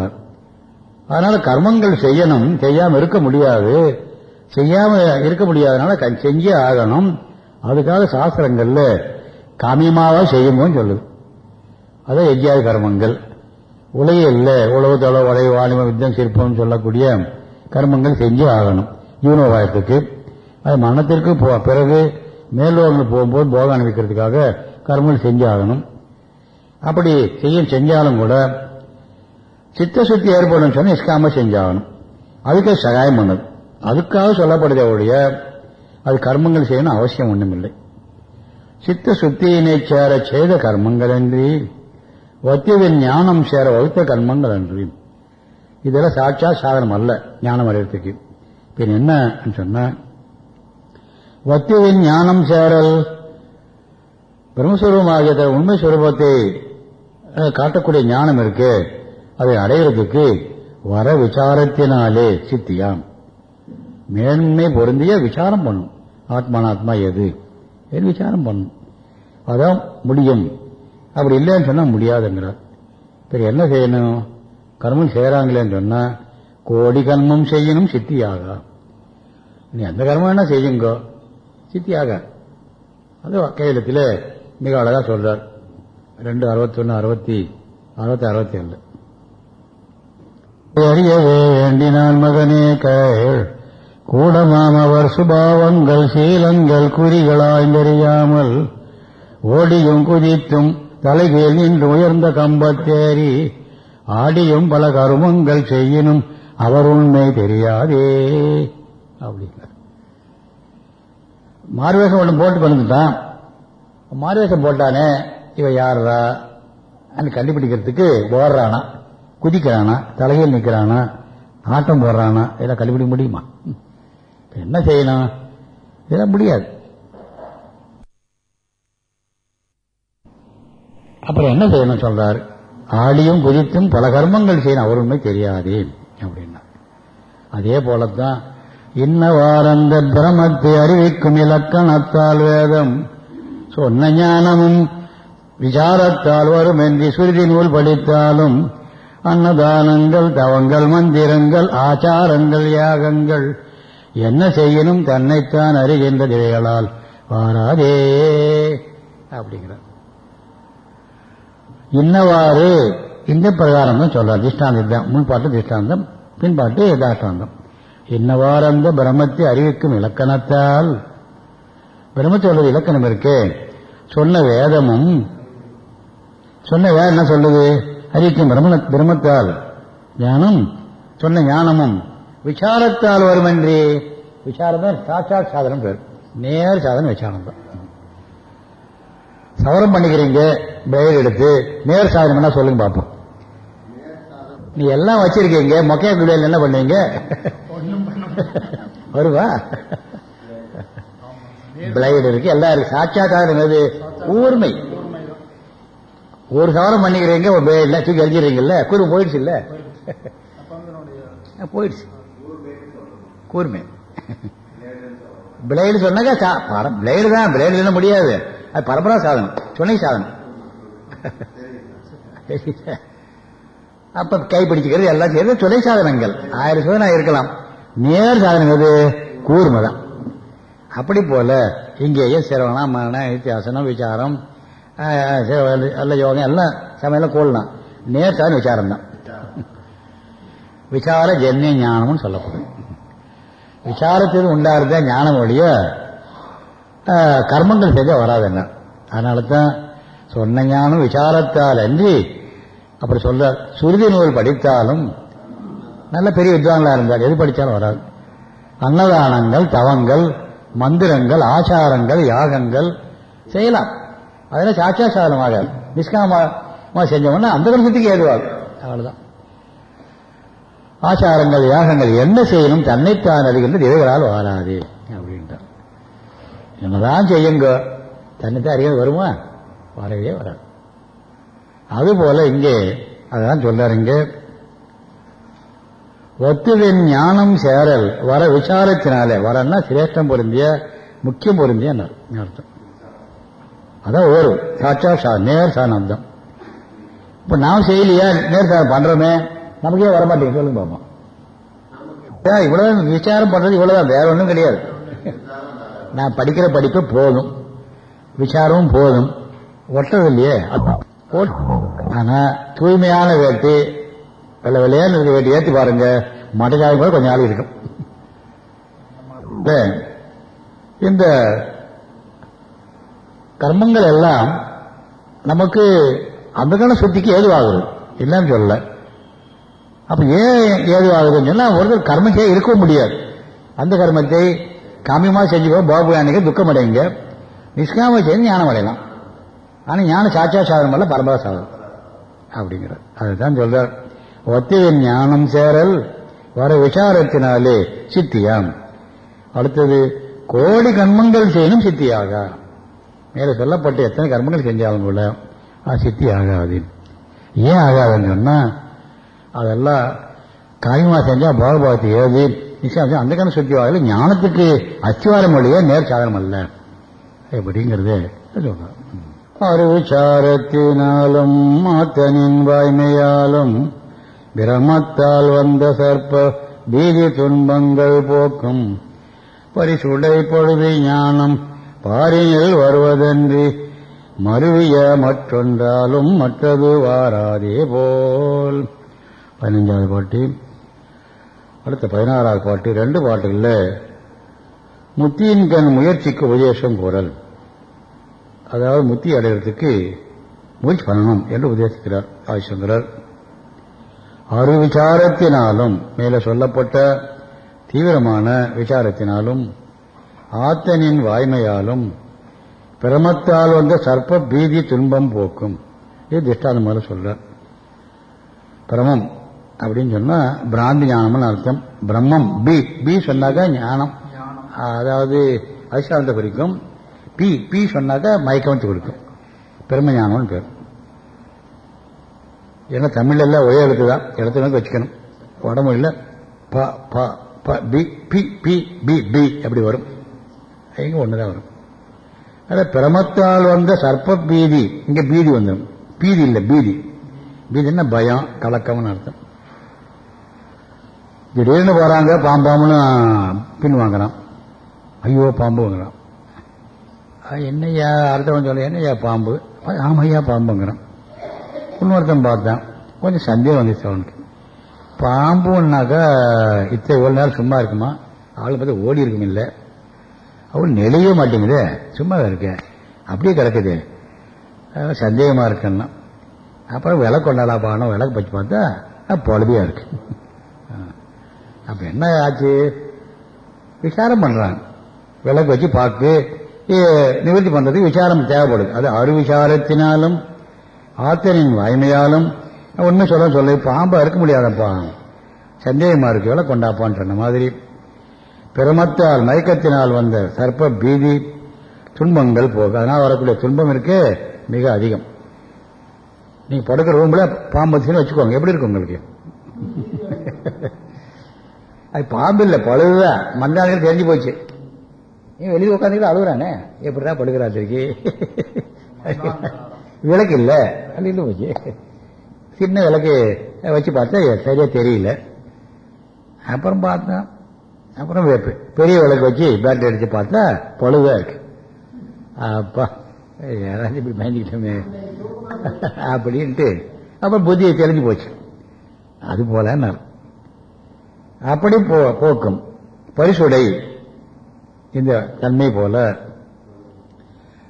அதனால கர்மங்கள் செய்யணும் செய்யாம இருக்க முடியாது. செய்யாம இருக்க முடியாதனால செஞ்சே ஆகணும். அதுக்காக சாஸ்திரங்கள்ல காமியமாவா செய்யணும்னு சொல்லுது. அதான் எஜ்ஜாதி கர்மங்கள். உலகில் உழவு தொலை உலக வாணிம வித்தம் சிற்பம் சொல்லக்கூடிய கர்மங்கள் செஞ்சு ஆகணும். ஜீவனோபாயத்துக்கு அது மரணத்திற்கு பிறகு மேலோகங்கள் போகும்போது போக அனுபவிக்கிறதுக்காக கர்மங்கள் செஞ்சு ஆகணும். அப்படி செய்ய செஞ்சாலும் கூட சித்த சுத்தி ஏற்படும் சொன்ன இஸ்காம செஞ்சாகணும். அதுக்கு சகாயம் பண்ணுது. அதுக்காக சொல்லப்படுதே ஒழிய அது கர்மங்கள் செய்யணும் அவசியம் ஒன்றுமில்லை சித்த சுத்தியினை சேர செய்த கர்மங்கள் அன்றி வத்தியவின் ஞானம் சேர வகுத்த கர்மங்கள் அன்றி இதெல்லாம் சாட்சா சாதனம் அல்ல ஞானம் அடையறதுக்கு. பின் என்ன சொன்ன வத்தியவின் ஞானம் சேரல் பிரம்மஸ்வரூபமாகிய உண்மை சுரூபத்தை காட்டக்கூடிய ஞானம் இருக்கு. அதை அடைகிறதுக்கு வர விசாரத்தினாலே சித்தியாம். மேன்மை பொருந்திய விசாரம் பண்ணும். ஆத்மானாத்மா எது? என் விசாரம் பண்ணும். அதான் முடியும். அப்படி இல்லைன்னு சொன்னா முடியாதுங்கிறார். சரி என்ன செய்யணும்? கர்மம் செய்யறாங்களேன்னு சொன்னா கோடி கர்மம் செய்யணும் சித்தியாக. நீ அந்த கர்மம் என்ன செய்யுங்கோ. சித்தியாக. அது கையெழுத்தில் மிக அழகா சொல்றார். ரெண்டு அறுபத்தி ஒன்னு அறுபத்தி அறுபத்தி அறுபத்தி ஏழு அறியவே வேண்டினான் மகனே கேள். கூடமாம் அவர் சுபாவங்கள் சீலங்கள் குறிகளாய்ந்தறியாமல் ஓடியும் குதித்தும் தலைகீழ் நின்று உயர்ந்த கம்பத்தேறி ஆடியும் பல கருமங்கள் செய்யினும் அவர் உண்மை தெரியாதே. அப்படின்னார் மார்வேஷம் ஒன்று போட்டு கொண்டுட்டான். மார்வேஷம் போட்டானே இவ யாரா கண்டுபிடிக்கிறதுக்கு ஓடுறானா குதிக்கிறானா? தலையில் நிற்கிறானா? ஆட்டம் போடுறானா? இதெல்லாம் கண்டுபிடிக்க முடியுமா? என்ன செய்யணும்? இதெல்லாம் முடியாது. அப்புறம் என்ன செய்யணும் சொல்றாரு? ஆடியும் குதித்தும் பல கர்மங்கள் செய்யணும். அவர் உண்மை தெரியாதே அப்படின்னா. அதே போலத்தான் இன்னவாரந்த பிரமத்தை அறிவிக்கும் இலக்கணத்தால் வேதம் சொன்ன ஞானமும் விசாரத்தால் வரும் என்று சுருதி நூல் படித்தாலும் அன்னதானங்கள் தவங்கள் மந்திரங்கள் ஆச்சாரங்கள் யாகங்கள். என்ன செய்யணும் தன்னைத்தான் அறிகின்ற திவைகளால் வாராதே அப்படிங்கிறார். இன்னவாறு இந்த பிரகாரம் தான் சொல்றார். திஷ்டாந்தம் தான். முன்பாட்டு திஷ்டாந்தம் பின்பாட்டு யதாஷ்டாந்தம் இன்னவாறு அந்த பிரம்மத்தை அறிவிக்கும் இலக்கணத்தால். பிரம்மத்தோட இலக்கணம் இருக்கு. சொன்ன வேதமும் சொன்ன வேதம் என்ன சொல்லுது? அறிவிக்கும் பிரம்ம பிரம்மத்தால் ஞானம் சொன்ன ஞானமும் விசாரத்தால் வருமென்றி. விசாரம் தான் சாட்சாத் சாதனம் பேர். நேர் சாதனம் விசாரம் தான். சவரம் பண்ணிக்கிறீங்க பெயர் எடுத்து நேர் சாதனம் என்ன சொல்லுங்க பார்ப்போம். நீ எல்லாம் வச்சிருக்கீங்க மொக்கைய குடியில் என்ன பண்ணுவீங்க வருவா? பிளைடு இருக்கு எல்லாம் இருக்கு. சாட்சா சாதனம் எது? ஊர்மை. ஒரு சவரம் பண்ணிக்கிறீங்க இல்லை தூக்கி அழிச்சிடுறீங்கல்ல கூறு போயிடுச்சு இல்ல போயிடுச்சு. கூர்மை. பிளேடு சொன்னாக்கா பிளேடு தான் பிளேடு இல்ல முடியாது. அது பரம்பரா சாதனம் துணை சாதனம். அப்ப கை பிடிச்சுக்கிறது எல்லாம் செய்யறது துணை சாதனங்கள். ஆயிரம் சாதனம் இருக்கலாம். நேர் சாதனம் எது? கூர்மை தான். அப்படி போல இங்கேயே சிரவணம் மரண வித்தியாசனம் விசாரம் அல்ல யோகம் எல்லாம் சமையலாம் கோல்லாம் நேர்த்தான விசாரம் தான் விசார ஜென்ய ஞானம்னு சொல்லப்படும் விசாரத்தில் உண்டாருந்த ஞானம் ஒழிய கர்மங்கள் செய்த வராது என்ன அதனால தான் சொன்ன ஞானம் விசாரத்தால் அன்றி அப்படி சொல்ல சுருதி நூல் படித்தாலும் நல்ல பெரிய வித்வான்களா இருந்தார் எது படித்தாலும் வராது அன்னதானங்கள் தவங்கள் மந்திரங்கள் ஆச்சாரங்கள் யாகங்கள் செய்யலாம் அதெல்லாம் சாட்சா சாதனமாக நிஷ்காமமா செஞ்சோம்னா அந்த வருஷத்துக்கு ஏதுவாகும் அவ்வளவுதான். ஆச்சாரங்கள் யாகங்கள் என்ன செய்யணும் தன்னைத்தான் அறிகின்றது இவைகளால் வராது அப்படின்ட்டார் என்னதான் செய்யுங்க தன்னைத்தான் அறியாது வருமா? வரவே வராது. அதுபோல இங்கே அதான் சொல்றாரு இங்கே ஒத்துவின் ஞானம் சேரல் வர விசாரத்தினாலே வரன்னா சிரேஷ்டம் பொருந்திய முக்கியம் பொருந்திய அர்த்தம். அதான் ஒரு சாட்சா சா நேர் சாணம் இப்ப நாம் செய்யலையா? நேர் சாணம் பண்றோமே. நமக்கே வரமாட்டேங்க சொல்லுங்க பாப்பா இவ்வளவு விசாரம் பண்றது இவ்வளவுதான்? வேற ஒன்றும் கிடையாது. நான் படிக்கிற படிப்பு போதும். விசாரமும் போதும். ஒட்டது இல்லையே? ஆனா தூய்மையான வேட்டி வெள்ள வெள்ளையான வேட்டி ஏற்றி பாருங்க. மட்டைக்காய் கூட கொஞ்சம் ஆள் இருக்கும். இந்த கர்மங்கள் எல்லாம் நமக்கு அந்த கண சுத்திக்கு ஏதுவாகுது. இல்லைன்னு சொல்லல. அப்ப ஏன் ஏதுவாகுதுன்னு சொன்னா ஒருத்தர் கர்மம் செய்ய இருக்க முடியாது. அந்த கர்மத்தை காமியமா செஞ்சுக்கோ பாபு துக்கம் அடைங்க நிஷ்காம செய்து ஞானம் அடையலாம். ஆனா ஞான சாட்சா சாதனம் அல்ல பரம்பரா சாதனம். அப்படிங்கிறார். அதுதான் சொல்றார். ஒத்தியின் ஞானம் சேரல் வர விசாரத்தினாலே சித்தியாம். அடுத்தது கோடி கண்மங்கள் செய்யணும் சித்தியாக. மேல சொல்லப்பட்ட எத்தனை கர்மங்கள் செஞ்சாலும் கூட அது சித்தி ஆகாது. ஏன் ஆகாதுன்னு சொன்னா அதெல்லாம் காயமா செஞ்சா பாகபாகத்தை ஏது? நிச்சயம் அந்த கணக்கு சுத்தி ஆகல ஞானத்துக்கு அச்சுவாரம் மொழியே நேர் சாதனம் அல்ல. எப்படிங்கிறது சொல்றார் அறிவிச்சாரத்தினாலும் மாத்தனின் வாய்மையாலும் பிரமத்தால் வந்த சர்ப்ப பீதி துன்பங்கள் போக்கும். பரிசுடை பொழுது ஞானம் பாரினில் வருவதன்றி மருவிய மற்றொன்றாலும் மற்றது வாராதே போல். பதினஞ்சாவது பாட்டு. அடுத்த பதினாறாவது பாட்டு. ரெண்டு பாட்டுகளில் முத்தியின் கண் முயற்சிக்கு உபதேசம் கூறல். அதாவது முத்தி அடைகிறதுக்கு முயற்சி பண்ணணும் என்று உபதேசிக்கிறார் ஆதிசங்கரர். அரு விசாரத்தினாலும் மேலே சொல்லப்பட்ட தீவிரமான விசாரத்தினாலும் ஆத்தனின் வாய்மையாலும் பிரமத்தால் வந்த சர்ப்ப பீதி துன்பம் போக்கும். இது திஷ்டாந்தமாக சொல்றார் பிரமம் அப்படின்னு சொன்னா பிராந்தி ஞானம்னு அர்த்தம். பிரம்மம் பி பி சொன்னாக்கா ஞானம். அதாவது அதிசாரத்தை குறிக்கும். பி பி சொன்னாக்கா மயக்கமத்து கொடுக்கும். பிரம்ம ஞானம்னு பேர். ஏன்னா தமிழ்ல எல்லாம் ஒரே எழுத்து தான். எழுத்து வச்சுக்கணும். வடமொழியில் ப ப பி பி பி பி பி அப்படி வரும். ஒன்று தான் வரும். அதான் பிரமத்தால் வந்த சர்ப்ப பீதி இங்கே பீதி வந்துடும் பீதி இல்லை பீதி. பீதின்னா பயம் கலக்கம்னு அர்த்தம். திடீர்னு போகிறாங்க பாம்பாம்னு பின் வாங்குறான். ஐயோ பாம்பு வாங்குறான். என்னையா அர்த்தம் சொல்ல என்னையா பாம்பு? ஆமையா பாம்புங்கிறான். இன்னொருத்தன் பார்த்தான். கொஞ்சம் சந்தேகம் வந்துச்சு அவனுக்கு. பாம்புன்னாக்கா இத்தனை ஒரு நேரம் சும்மா இருக்குமா? ஆளை பார்த்து ஓடி இருக்கும் இல்லை அவள் நெளிய மாட்டேங்குது. சும்மா இருக்க. அப்படியே கிடக்குது. சந்தேகமாக இருக்குன்னா. அப்புறம் விலை கொண்டாடா பானம் விளக்கு பச்சு பார்த்தா பொழுதியாக இருக்கு. அப்போ என்ன ஆச்சு? விசாரம் பண்ணுறாங்க விளக்கு வச்சு பார்த்து நிவர்த்தி பண்ணுறதுக்கு விசாரம் தேவைப்படுது. அது அருவிசாரத்தினாலும் ஆத்தரின் ஆத்தனின் வாய்மையாலும் ஒன்றும் சொல்ல சொல்ல பாம்பா இருக்க முடியாதப்பா. சந்தேகமாக இருக்கு. விலை கொண்டாப்பான்னு சொன்ன மாதிரி. பிரமத்தால் மயக்கத்தினால் வந்த சர்ப்ப பீதி துன்பங்கள் போக அதனால் வரக்கூடிய துன்பம் இருக்கு மிக அதிகம். நீங்க படுக்கிற ரூம்ல பாம்பு வச்சுக்கோங்க. எப்படி இருக்கு உங்களுக்கு? அது பாம்பு இல்லை பழுதுதான் மந்தாளிகள் தெரிஞ்சு போச்சு. நீ வெளியே உட்காந்துக்கிட்டு அழுகுறானே. எப்படிடா படுக்கிறா திருக்கி விளக்கு இல்லை. அது போச்சு. சின்ன விளக்கு வச்சு பார்த்தா சரியா தெரியல. அப்புறம் பார்த்தா அப்புறம் வெ- பெரிய விளக்கு வச்சு பேட்டரி அடித்து பார்த்தா பழுதா இருக்கு. அப்பா யாராச்சும் இப்படி பயந்துக்கிட்டோமே. அப்படின்ட்டு அப்புறம் புத்தியை தெளிஞ்சு போச்சு. அது போல நான். அப்படி போ போக்கும். பரிசுடை. இந்த தன்மை போல.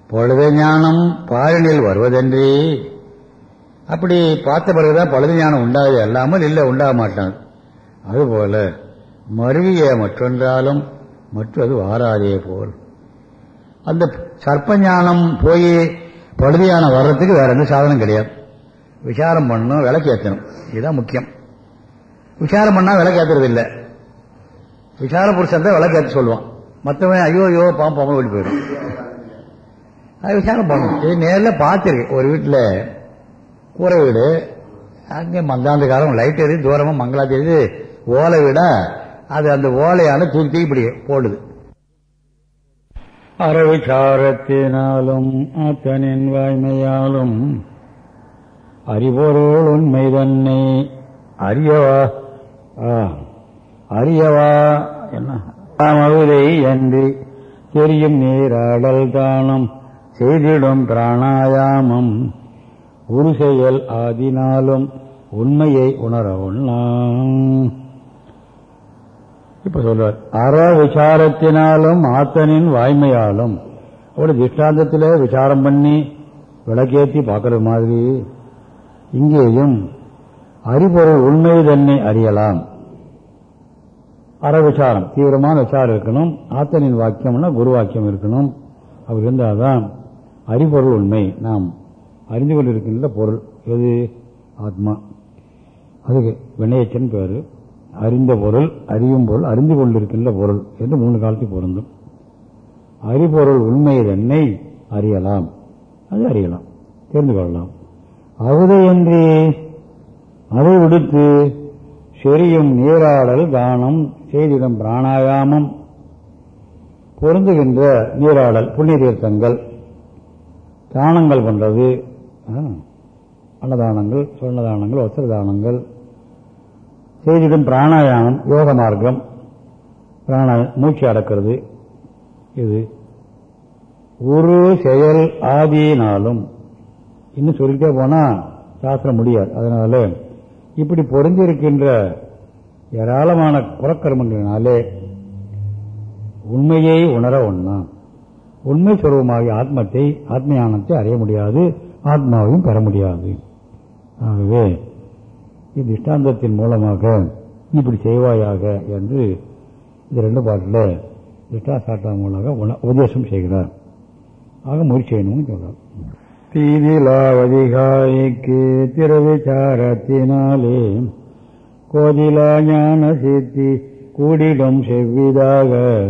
பொழுது ஞானம் பாழனில் வருவதன்றி. அப்படி பார்த்த பிறகுதான் பழுது ஞானம் உண்டாகுது அல்லாமல் இல்லை உண்டாக மாட்டான். அதுபோல மருவிய மற்றொன்றாலும் மற்றது வாராதே போல். அந்த சர்ப்ப ஞானம் போய் பழுதியான வர்றதுக்கு வேற எந்த சாதனம் கிடையாது. விசாரம் பண்ணணும் விளக்கு ஏற்றணும் இதுதான் முக்கியம். விசாரம் பண்ணால் விளக்கு ஏத்துறது இல்லை. விசார புருஷன் தான் விளக்கு ஏற்ற சொல்லுவான். மற்றவன் ஐயோ ஐயோ பாம்பு பாம்பு ஓடி போயிடும். அது விசாரம் பண்ணணும். இது நேரில் பார்த்துருக்கு ஒரு வீட்டில் கூரை வீடு அங்கே மந்தாந்த காலம் லைட் எது தூரமாக மங்களா தெரியுது ஓலை வீடா அது அந்த ஓலையான தூக்கி இப்படி போடுது. அறவிசாரத்தினாலும் அத்தனின் வாய்மையாலும் அறிவொருள் உண்மை தன்னை அறியவா ஆ, அறியவா என்ன? மகுதை என்று தெரியும் நீராடல் தானம் செய்திடும் பிராணாயாமம் ஒரு செயல் ஆதினாலும் உண்மையை உணர உண்ணாம் இப்ப சொல்றார் அற விசாரத்தினாலும் ஆத்தனின் வாய்மையாலும். ஒரு திஷ்டாந்தத்தில் விசாரம் பண்ணி விளக்கேற்றி பார்க்கறது மாதிரி. இங்கேயும் அறிபொருள் உண்மை தன்னை அறியலாம். அற விசாரம் தீவிரமான விசாரம் இருக்கணும். ஆத்தனின் வாக்கியம்னா குரு வாக்கியம் இருக்கணும். அப்படி இருந்தால்தான் அறிபொருள் உண்மை. நாம் அறிந்து கொண்டிருக்கின்ற பொருள் எது? ஆத்மா. அதுக்கு வினயத்தின் பேரு. அறிந்த பொருள் அறியும் பொருள் அறிந்து கொண்டிருக்கின்ற பொருள் என்று மூணு காலத்தில் பொருந்தும். அறிபொருள் உண்மை தன்னை அறியலாம். அது அறியலாம். தெரிந்து கொள்ளலாம். அகுதையன்றி அதை விடுத்து செரியும் நீராடல் தானம் செய்திடம் பிராணாயாமம். பொருந்துகின்ற நீராடல் புண்ணிய தீர்த்தங்கள் தானங்கள் பண்றது அன்னதானங்கள் சொன்னதானங்கள் வஸ்திர தானங்கள் செய்திடும் பிராணாயாமம் யோக மார்க்கம் பிராணாயம் மூச்சு அடக்கிறது. இது ஒரு செயல் ஆதியினாலும் இன்னும் சொல்லிட்டே போனால் சாஸ்திரம் முடியாது. அதனால இப்படி பொருந்திருக்கின்ற ஏராளமான புறக்கர்மங்களினாலே உண்மையை உணர ஒண்ணா? உண்மை சுரூபமாகிய ஆத்மத்தை ஆத்மயானத்தை அறிய முடியாது ஆத்மாவையும் பெற முடியாது. ஆகவே இத்திஷ்டாந்தத்தின் மூலமாக இப்படி செய்வாயாக என்று இது ரெண்டு பாட்டில் திஷ்டாசாட்டா மூலமாக உண- உபதேசம் செய்கிறார். ஆக முயற்சி செய்யணும்னு சொல்றார். தீதிலாவதிகாய்க்கு திருவிசாரத்தினாலே கோதிலா ஞான சித்தி கூடிடும் செவ்விதாக.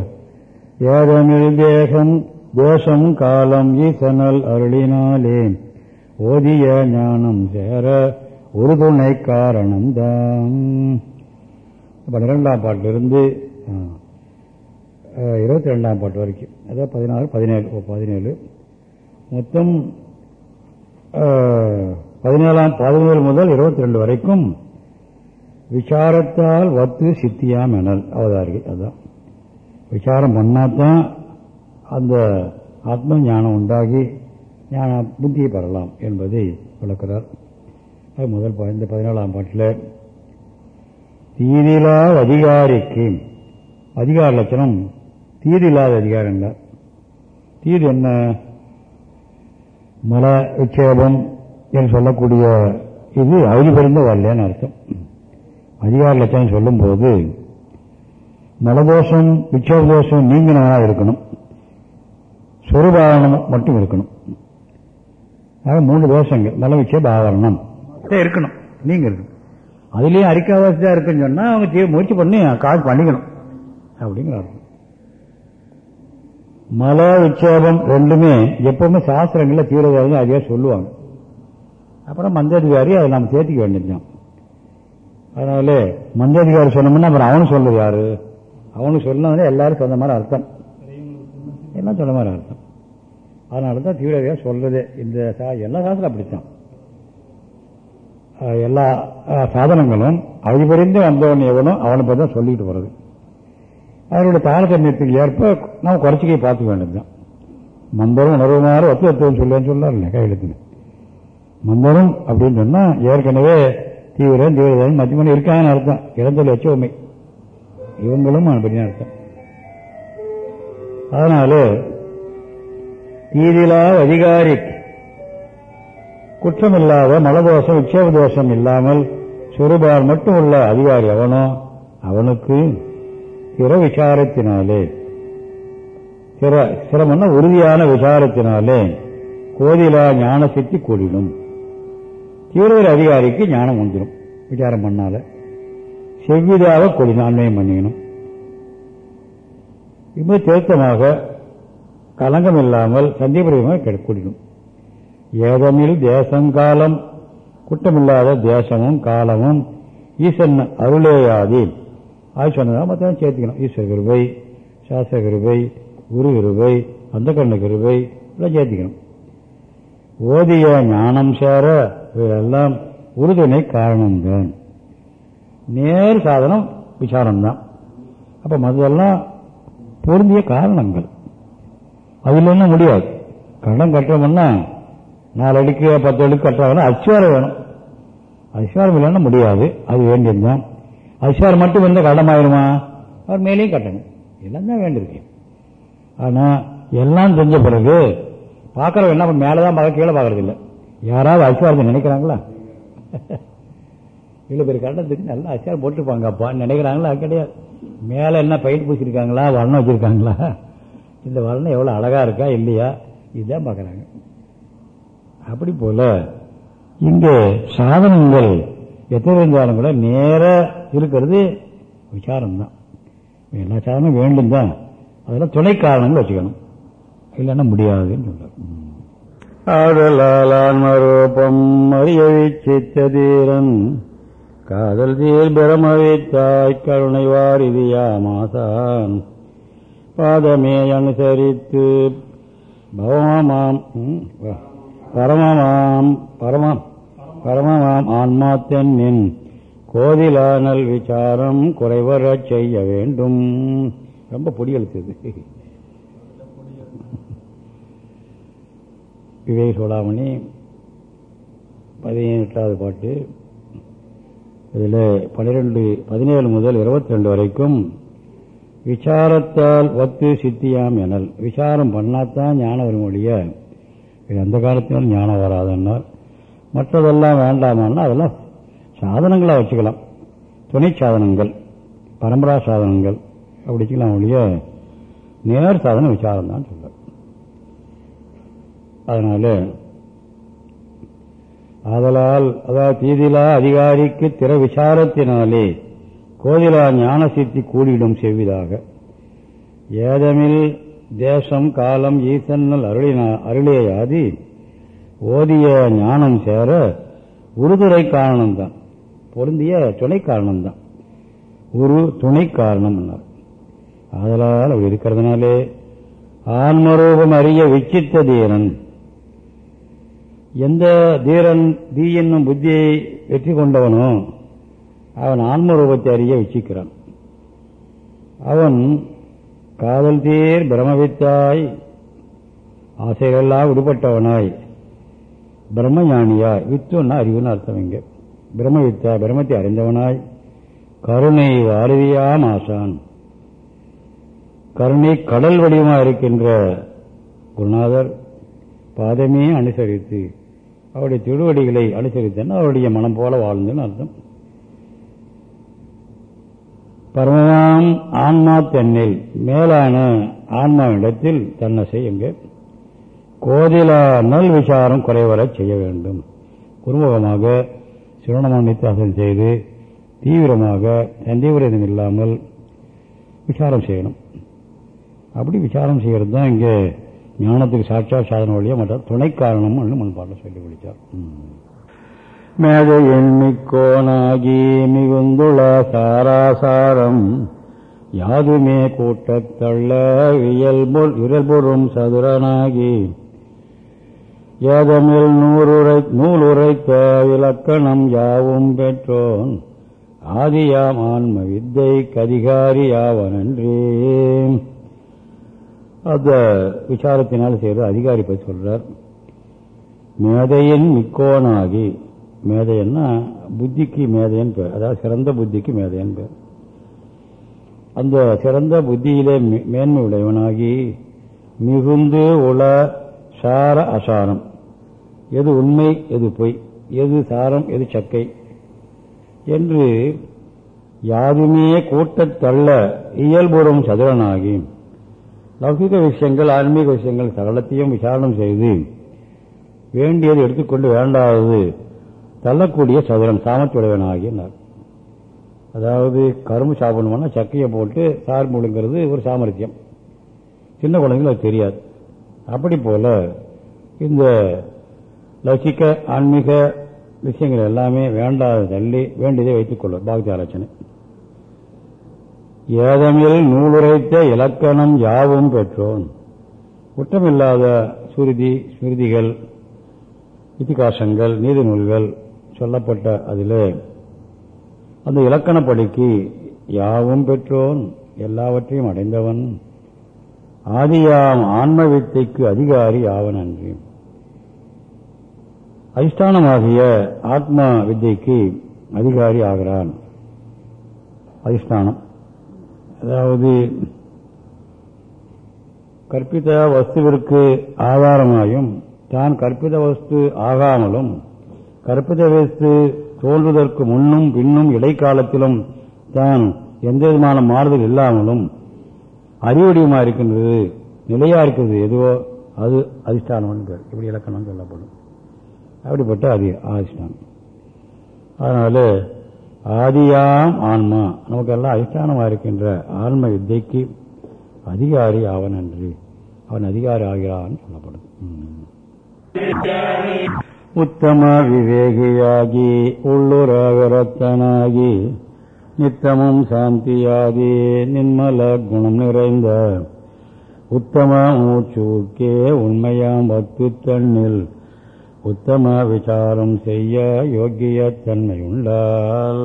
ஏதமில் தேசம் தேசம் காலம் ஈசனல் அருளினாலே ஓதிய ஞானம் சேர ஒரு துணை காரணம்தான் பன்னிரெண்டாம் பாட்டிலிருந்து இருபத்தி ரெண்டாம் பாட்டு வரைக்கும். அதாவது பதினாறு பதினேழு பதினேழு. மொத்தம் பதினேழாம் பதினேழு முதல் இருபத்தி ரெண்டு வரைக்கும் விசாரத்தால் வத்து சித்தியாம் எனல். அவதாரிகை அதான். விசாரம் பண்ணாதான் அந்த ஆத்ம ஞானம் உண்டாகி ஞான புத்தியை பெறலாம் என்பதை விளக்கிறார். அது முதல் பதினஞ்சு இந்த பதினேழாம் பாட்டில் தீதிலா அதிகாரிக்கு அதிகார லட்சணம் தீதில்லாத அதிகாரம் என்ன தீது என்ன? மல விட்சேபம் என்று சொல்லக்கூடிய இது அவதி பெருந்த வரலன்னு அர்த்தம். அதிகார லட்சணம் சொல்லும்போது மலதோஷம் விட்சேப தோஷம் நீங்கினவனாக இருக்கணும். சொருபாவனம் மட்டும் இருக்கணும். ஆக மூணு தோஷங்கள். மல விட்சேப ஆவரணம். இருக்கணும். நீங்க இருக்கணும். அதுலயும் அரிக்காவாசியா இருக்குன்னு சொன்னா அவங்க முயற்சி பண்ணி காசு பண்ணிக்கணும். அப்படிங்கிற அர்த்தம். மல விட்சேபம் ரெண்டுமே எப்பவுமே சாஸ்திரங்கள்ல தீவிரவாதம் அதையே சொல்லுவாங்க. அப்புறம் மந்தாதிகாரி அதை நம்ம சேர்த்துக்க வேண்டியதுதான். அதனால மந்தாதிகாரி சொன்னோம்னா அப்புறம் அவனு சொல்றது யாரு? அவனுக்கு சொன்னவனே எல்லாரும் சொன்ன மாதிரி அர்த்தம். எல்லாம் சொன்ன மாதிரி அர்த்தம். அதனால தான் தீவிரவாதியாக சொல்றது. இந்த சா- எல்லா சாஸ்திரம் அப்படித்தான். எல்லா சாதனங்களும் அழிபறிந்து வந்தவன் எவனோ அவனை பற்றி தான் சொல்லிட்டு வர்றது அவருடைய தாரதமியத்துக்கு ஏற்ப நாம் குறைச்சிக்கை பார்த்துக்க வேண்டியதுதான். மந்தரும் உணர்வுமாறு ஒத்து ஒத்துவம் சொல்லுவேன்னு சொல்லார் கையெழுத்து மந்தரும் அப்படின்னு சொன்னா ஏற்கனவே தீவிரம் தீவிரம் மத்தியமான இருக்காங்கன்னு அர்த்தம். இழந்தொழி வச்ச இவங்களும் அப்படின்னு அர்த்தம். அதனால தீதிலா அதிகாரி குற்றமில்லாத மலதோஷம் விட்சேப தோஷம் இல்லாமல் சுரூபால் மட்டும் உள்ள அதிகாரி அவனோ அவனுக்கு பிற விசாரத்தினாலே சிற சிரமம்னா உறுதியான விசாரத்தினாலே கோதிலா ஞான சித்தி கூடிடும். தீவிர அதிகாரிக்கு ஞானம் வந்துடும் விசாரம் பண்ணால. செவ்விதாக கூடிடும் அன்மையம் பண்ணிக்கணும் இப்போ திருத்தமாக கலங்கம் இல்லாமல் சந்தேகமாக கூடிடும். ஏதமில் தேசங்காலம் குற்றமில்லாத தேசமும் காலமும் ஈசன் அருளேயாதி. அது சொன்னதா மற்ற சேர்த்துக்கணும். ஈஸ்வர கிருபை சாஸ்திர கிருபை குரு கிருபை அந்த கண்ண கிருபை எல்லாம் சேர்த்துக்கணும். ஓதிய ஞானம் சேர இவையெல்லாம் உறுதுணை காரணம்தான் நேர் சாதனம் விசாரம்தான். அப்போ மதுவெல்லாம் பொருந்திய காரணங்கள். அதில் என்ன முடியாது. கடன் கட்டுறோம்னா நாலு அடிக்கு பத்து அடிக்கு கட்டுறாங்கன்னா அஸ்வாரம் வேணும். அஸ்வாரம் இல்லைன்னா முடியாது. அது வேண்டியதுதான். அஸ்வாரம் மட்டும் இருந்தால் கடமாயிருமா அவர் மேலேயும் கட்டணும். எல்லாம் தான் வேண்டியிருக்கு. ஆனால் எல்லாம் தெரிஞ்ச பிறகு பார்க்குறவங்க என்ன மேலே தான் பார்க்க கீழே பார்க்கறது இல்லை. யாராவது அஸ்வாரத்தை நினைக்கிறாங்களா? இவ்வளோ பேர் கட்டத்துக்கு நல்லா அஸ்வாரம் போட்டுருப்பாங்க அப்பா நினைக்கிறாங்களா? அது கிடையாது. மேலே என்ன பயிர் பூசிருக்காங்களா? வர்ணம் வச்சிருக்காங்களா? இந்த வர்ணம் எவ்வளோ அழகாக இருக்கா இல்லையா? இதுதான் பார்க்குறாங்க. அப்படி போல இங்கு சாதனங்கள் எத்தனை இருந்தாலும் கூட நேர இருக்கிறது விசாரம் தான் எல்லா சாதனம் வேண்டும் தான். அதெல்லாம் துணை காரணங்கள் வச்சுக்கணும். இல்லைன்னா முடியாதுன்னு சொல்றார். ஆடலாலான் மரூபம் அறியவிச்சித்ததீரன் காதல் தீர் பிரமவித்தாய் கருணை வாரிதியாமாசான் பாதமே அனுசரித்து பவமாம் ம், பரமமாம் பரமம் பரமமாம் ஆன்மா கோதிலானல் விசாரம் குறைவரச் செய்ய வேண்டும். ரொம்ப பொடி எழுத்துது. விவேக சோடாமணி பதினெட்டாவது பாட்டு. இதில் பனிரெண்டு பதினேழு முதல் இருபத்தி ரெண்டு வரைக்கும் விசாரத்தால் ஒத்து சித்தியாம் எனல். விசாரம் பண்ணாதான் ஞானம் வரும் இது அந்த காலத்திலும் ஞானம் வராதுன்னார். மற்றதெல்லாம் வேண்டாமான்னா அதெல்லாம் சாதனங்களாக வச்சுக்கலாம். துணை சாதனங்கள் பரம்பரா சாதனங்கள் அப்படிச்சுக்கலாம் ஒழிய நேர் சாதனம் விசாரம் தான் சொல்ல அதனால ஆதலால் அதாவது தீதிலா அதிகாரிக்கு திற விசாரத்தினாலே கோதிலா ஞான சித்தி கூடிடும் செவ்விதாக. ஏதமில் தேசம் காலம் ஈசன்னல் அருளினா அருளியாதி ஓதிய ஞானம் சேர உறுதுறை காரணம்தான். பொருந்திய துணை காரணம்தான். ஒரு துணை காரணம் அதனால் அவர் இருக்கிறதுனாலே ஆன்மரூபம் அறிய விச்சித்த தீரன். எந்த தீரன் தீ என்னும் புத்தியை வெற்றி கொண்டவனோ அவன் ஆன்மரூபத்தை அறிய விச்சிக்கிறான் அவன் காதல் தீர் பிரமவித்தாய். ஆசைகளெல்லாம் விடுபட்டவனாய் பிரம்மஞானியாய். வித்துன்னா அறிவுன்னு அர்த்தம் இங்க. பிரம்மவித்தாய் பிரம்மத்தை அறிந்தவனாய். கருணை வாரதியாம் ஆசான். கருணை கடல் வடிவமாக இருக்கின்ற குருநாதர் பாதமே அனுசரித்து அவருடைய திருவடிகளை அனுசரித்தன் அவருடைய மனம் போல வாழ்ந்துன்னு அர்த்தம். பரமதாம் ஆன்மா தன்னில் மேலான ஆன்மாவிடத்தில் தன்னை செய்யுங்க கோதில நல் விசாரம் குறைவரச் செய்ய வேண்டும். குருமுகமாக சிவனமானித்தாசன் செய்து தீவிரமாக சந்தேகரதம் இல்லாமல் விசாரம் செய்யணும். அப்படி விசாரம் செய்கிறது தான் இங்கே ஞானத்துக்கு சாட்சா சாதன வழியாக மற்ற துணை காரணம் முன்பாட்டில் சொல்லி முடித்தார் மேதையின் மிக்கோனாகி மிகுந்துள சாராசாரம். யாதுமே கூட்டத்தள்ள இயல்புல் இயல்புறும் சதுரனாகி. ஏதமில் நூறுரை நூலுரைத்த இலக்கணம் யாவும் பெற்றோன். ஆதியாம் ஆன்ம வித்தை கதிகாரியாவனன்றே அந்த விசாரத்தினால் செய்கிற அதிகாரி பற்றி சொல்றார். மேதையின் மிக்கோனாகி மேதையன்னா புத்திக்கு மேதையன் பேர். அதாவது சிறந்த புத்திக்கு மேதையன் பேர். அந்த சிறந்த புத்தியிலே மே- மேன்மை உடையவனாகி மிகுந்து உள சார அசாரம். எது உண்மை எது பொய். எது சாரம் எது சக்கை. என்று யாதுமே கூட்டத் தள்ள இயல்புறும் சதுரனாகி லௌகிக விஷயங்கள் ஆன்மீக விஷயங்கள் சகலத்தையும் விசாரணம் செய்து வேண்டியது எடுத்துக்கொண்டு வேண்டாதது தள்ளக்கூடிய சதுரன் சாமத்துடையவனாகினார் அதாவது கரும்பு சாப்பிடணும்னா சக்கையை போட்டு சார் முழுங்கிறது ஒரு சாமர்த்தியம். சின்ன குழந்தைங்களுக்கு அது தெரியாது. அப்படி போல இந்த லட்சிக்க ஆன்மீக விஷயங்கள் எல்லாமே வேண்டாத தள்ளி வேண்டியதை வைத்துக் கொள்வார். பாக்தி ஆலோசனை. ஏதமில் நூலுரைத்த இலக்கணம் யாவும் பெற்றோன். குற்றமில்லாத சுருதி ஸ்மிருதிகள் இத்திகாசங்கள் நீதி நூல்கள் சொல்லப்பட்ட அதிலே அந்த இலக்கணப்படிக்கு யாவும் பெற்றோன் எல்லாவற்றையும் அடைந்தவன் ஆதியாம் ஆன்ம வித்தைக்கு அதிகாரி ஆவன் அன்றி அதிஷ்டானமாகிய ஆத்ம வித்தைக்கு அதிகாரி ஆகிறான். அதிஷ்டானம். அதாவது கற்பித வஸ்துவிற்கு ஆதாரமாயும் தான் கற்பித வஸ்து ஆகாமலும் கற்பித வஸ்து தோன்றுவதற்கு முன்னும் பின்னும் இடைக்காலத்திலும் தான் எந்த விதமான மாறுதல் இல்லாமலும் அறிவடியமா இருக்கின்றது நிலையா இருக்கிறது எதுவோ அது அதிஷ்டானம் பேர் இப்படி இலக்கணம் சொல்லப்படும். அப்படிப்பட்ட அதி அதிஷ்டானம் அதனால ஆதியாம் ஆன்மா. நமக்கெல்லாம் அதிஷ்டானமாக இருக்கின்ற ஆன்ம வித்தைக்கு அதிகாரி அவன் அன்று. அவன் அதிகாரி ஆகிறான் சொல்லப்படும். ம். உத்தம விவேகியாகி உள்ளுர நித்தமும் சாந்தியாதி நின்மல குணம் நிறைந்த உத்தம மூச்சூக்கே உண்மையாம் பக்தி தன்னில் உத்தம விசாரம் செய்ய யோக்கிய தன்மை உண்டால்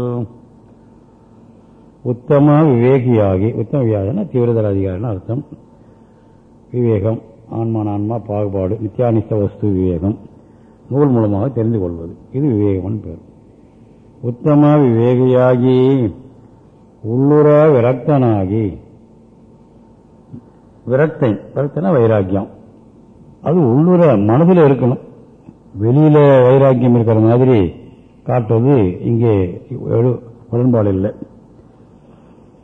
உத்தம விவேகியாகி உத்தம வியாதன தீவிரதர அதிகாரின்னு அர்த்தம் விவேகம் ஆன்மான் ஆன்மா பாகுபாடு நித்தியானிஷ்ட வஸ்து விவேகம் நூல் மூலமாக தெரிந்து கொள்வது. இது விவேகமன் பேர். உத்தம விவேகியாகி உள்ளுர விரக்தனாகி விரக்தை விரக்தனா வைராக்கியம். அது உள்ளுர மனதில் இருக்கணும். வெளியில வைராக்கியம் இருக்கிற மாதிரி காட்டுவது இங்கே உடன்பாடு இல்லை.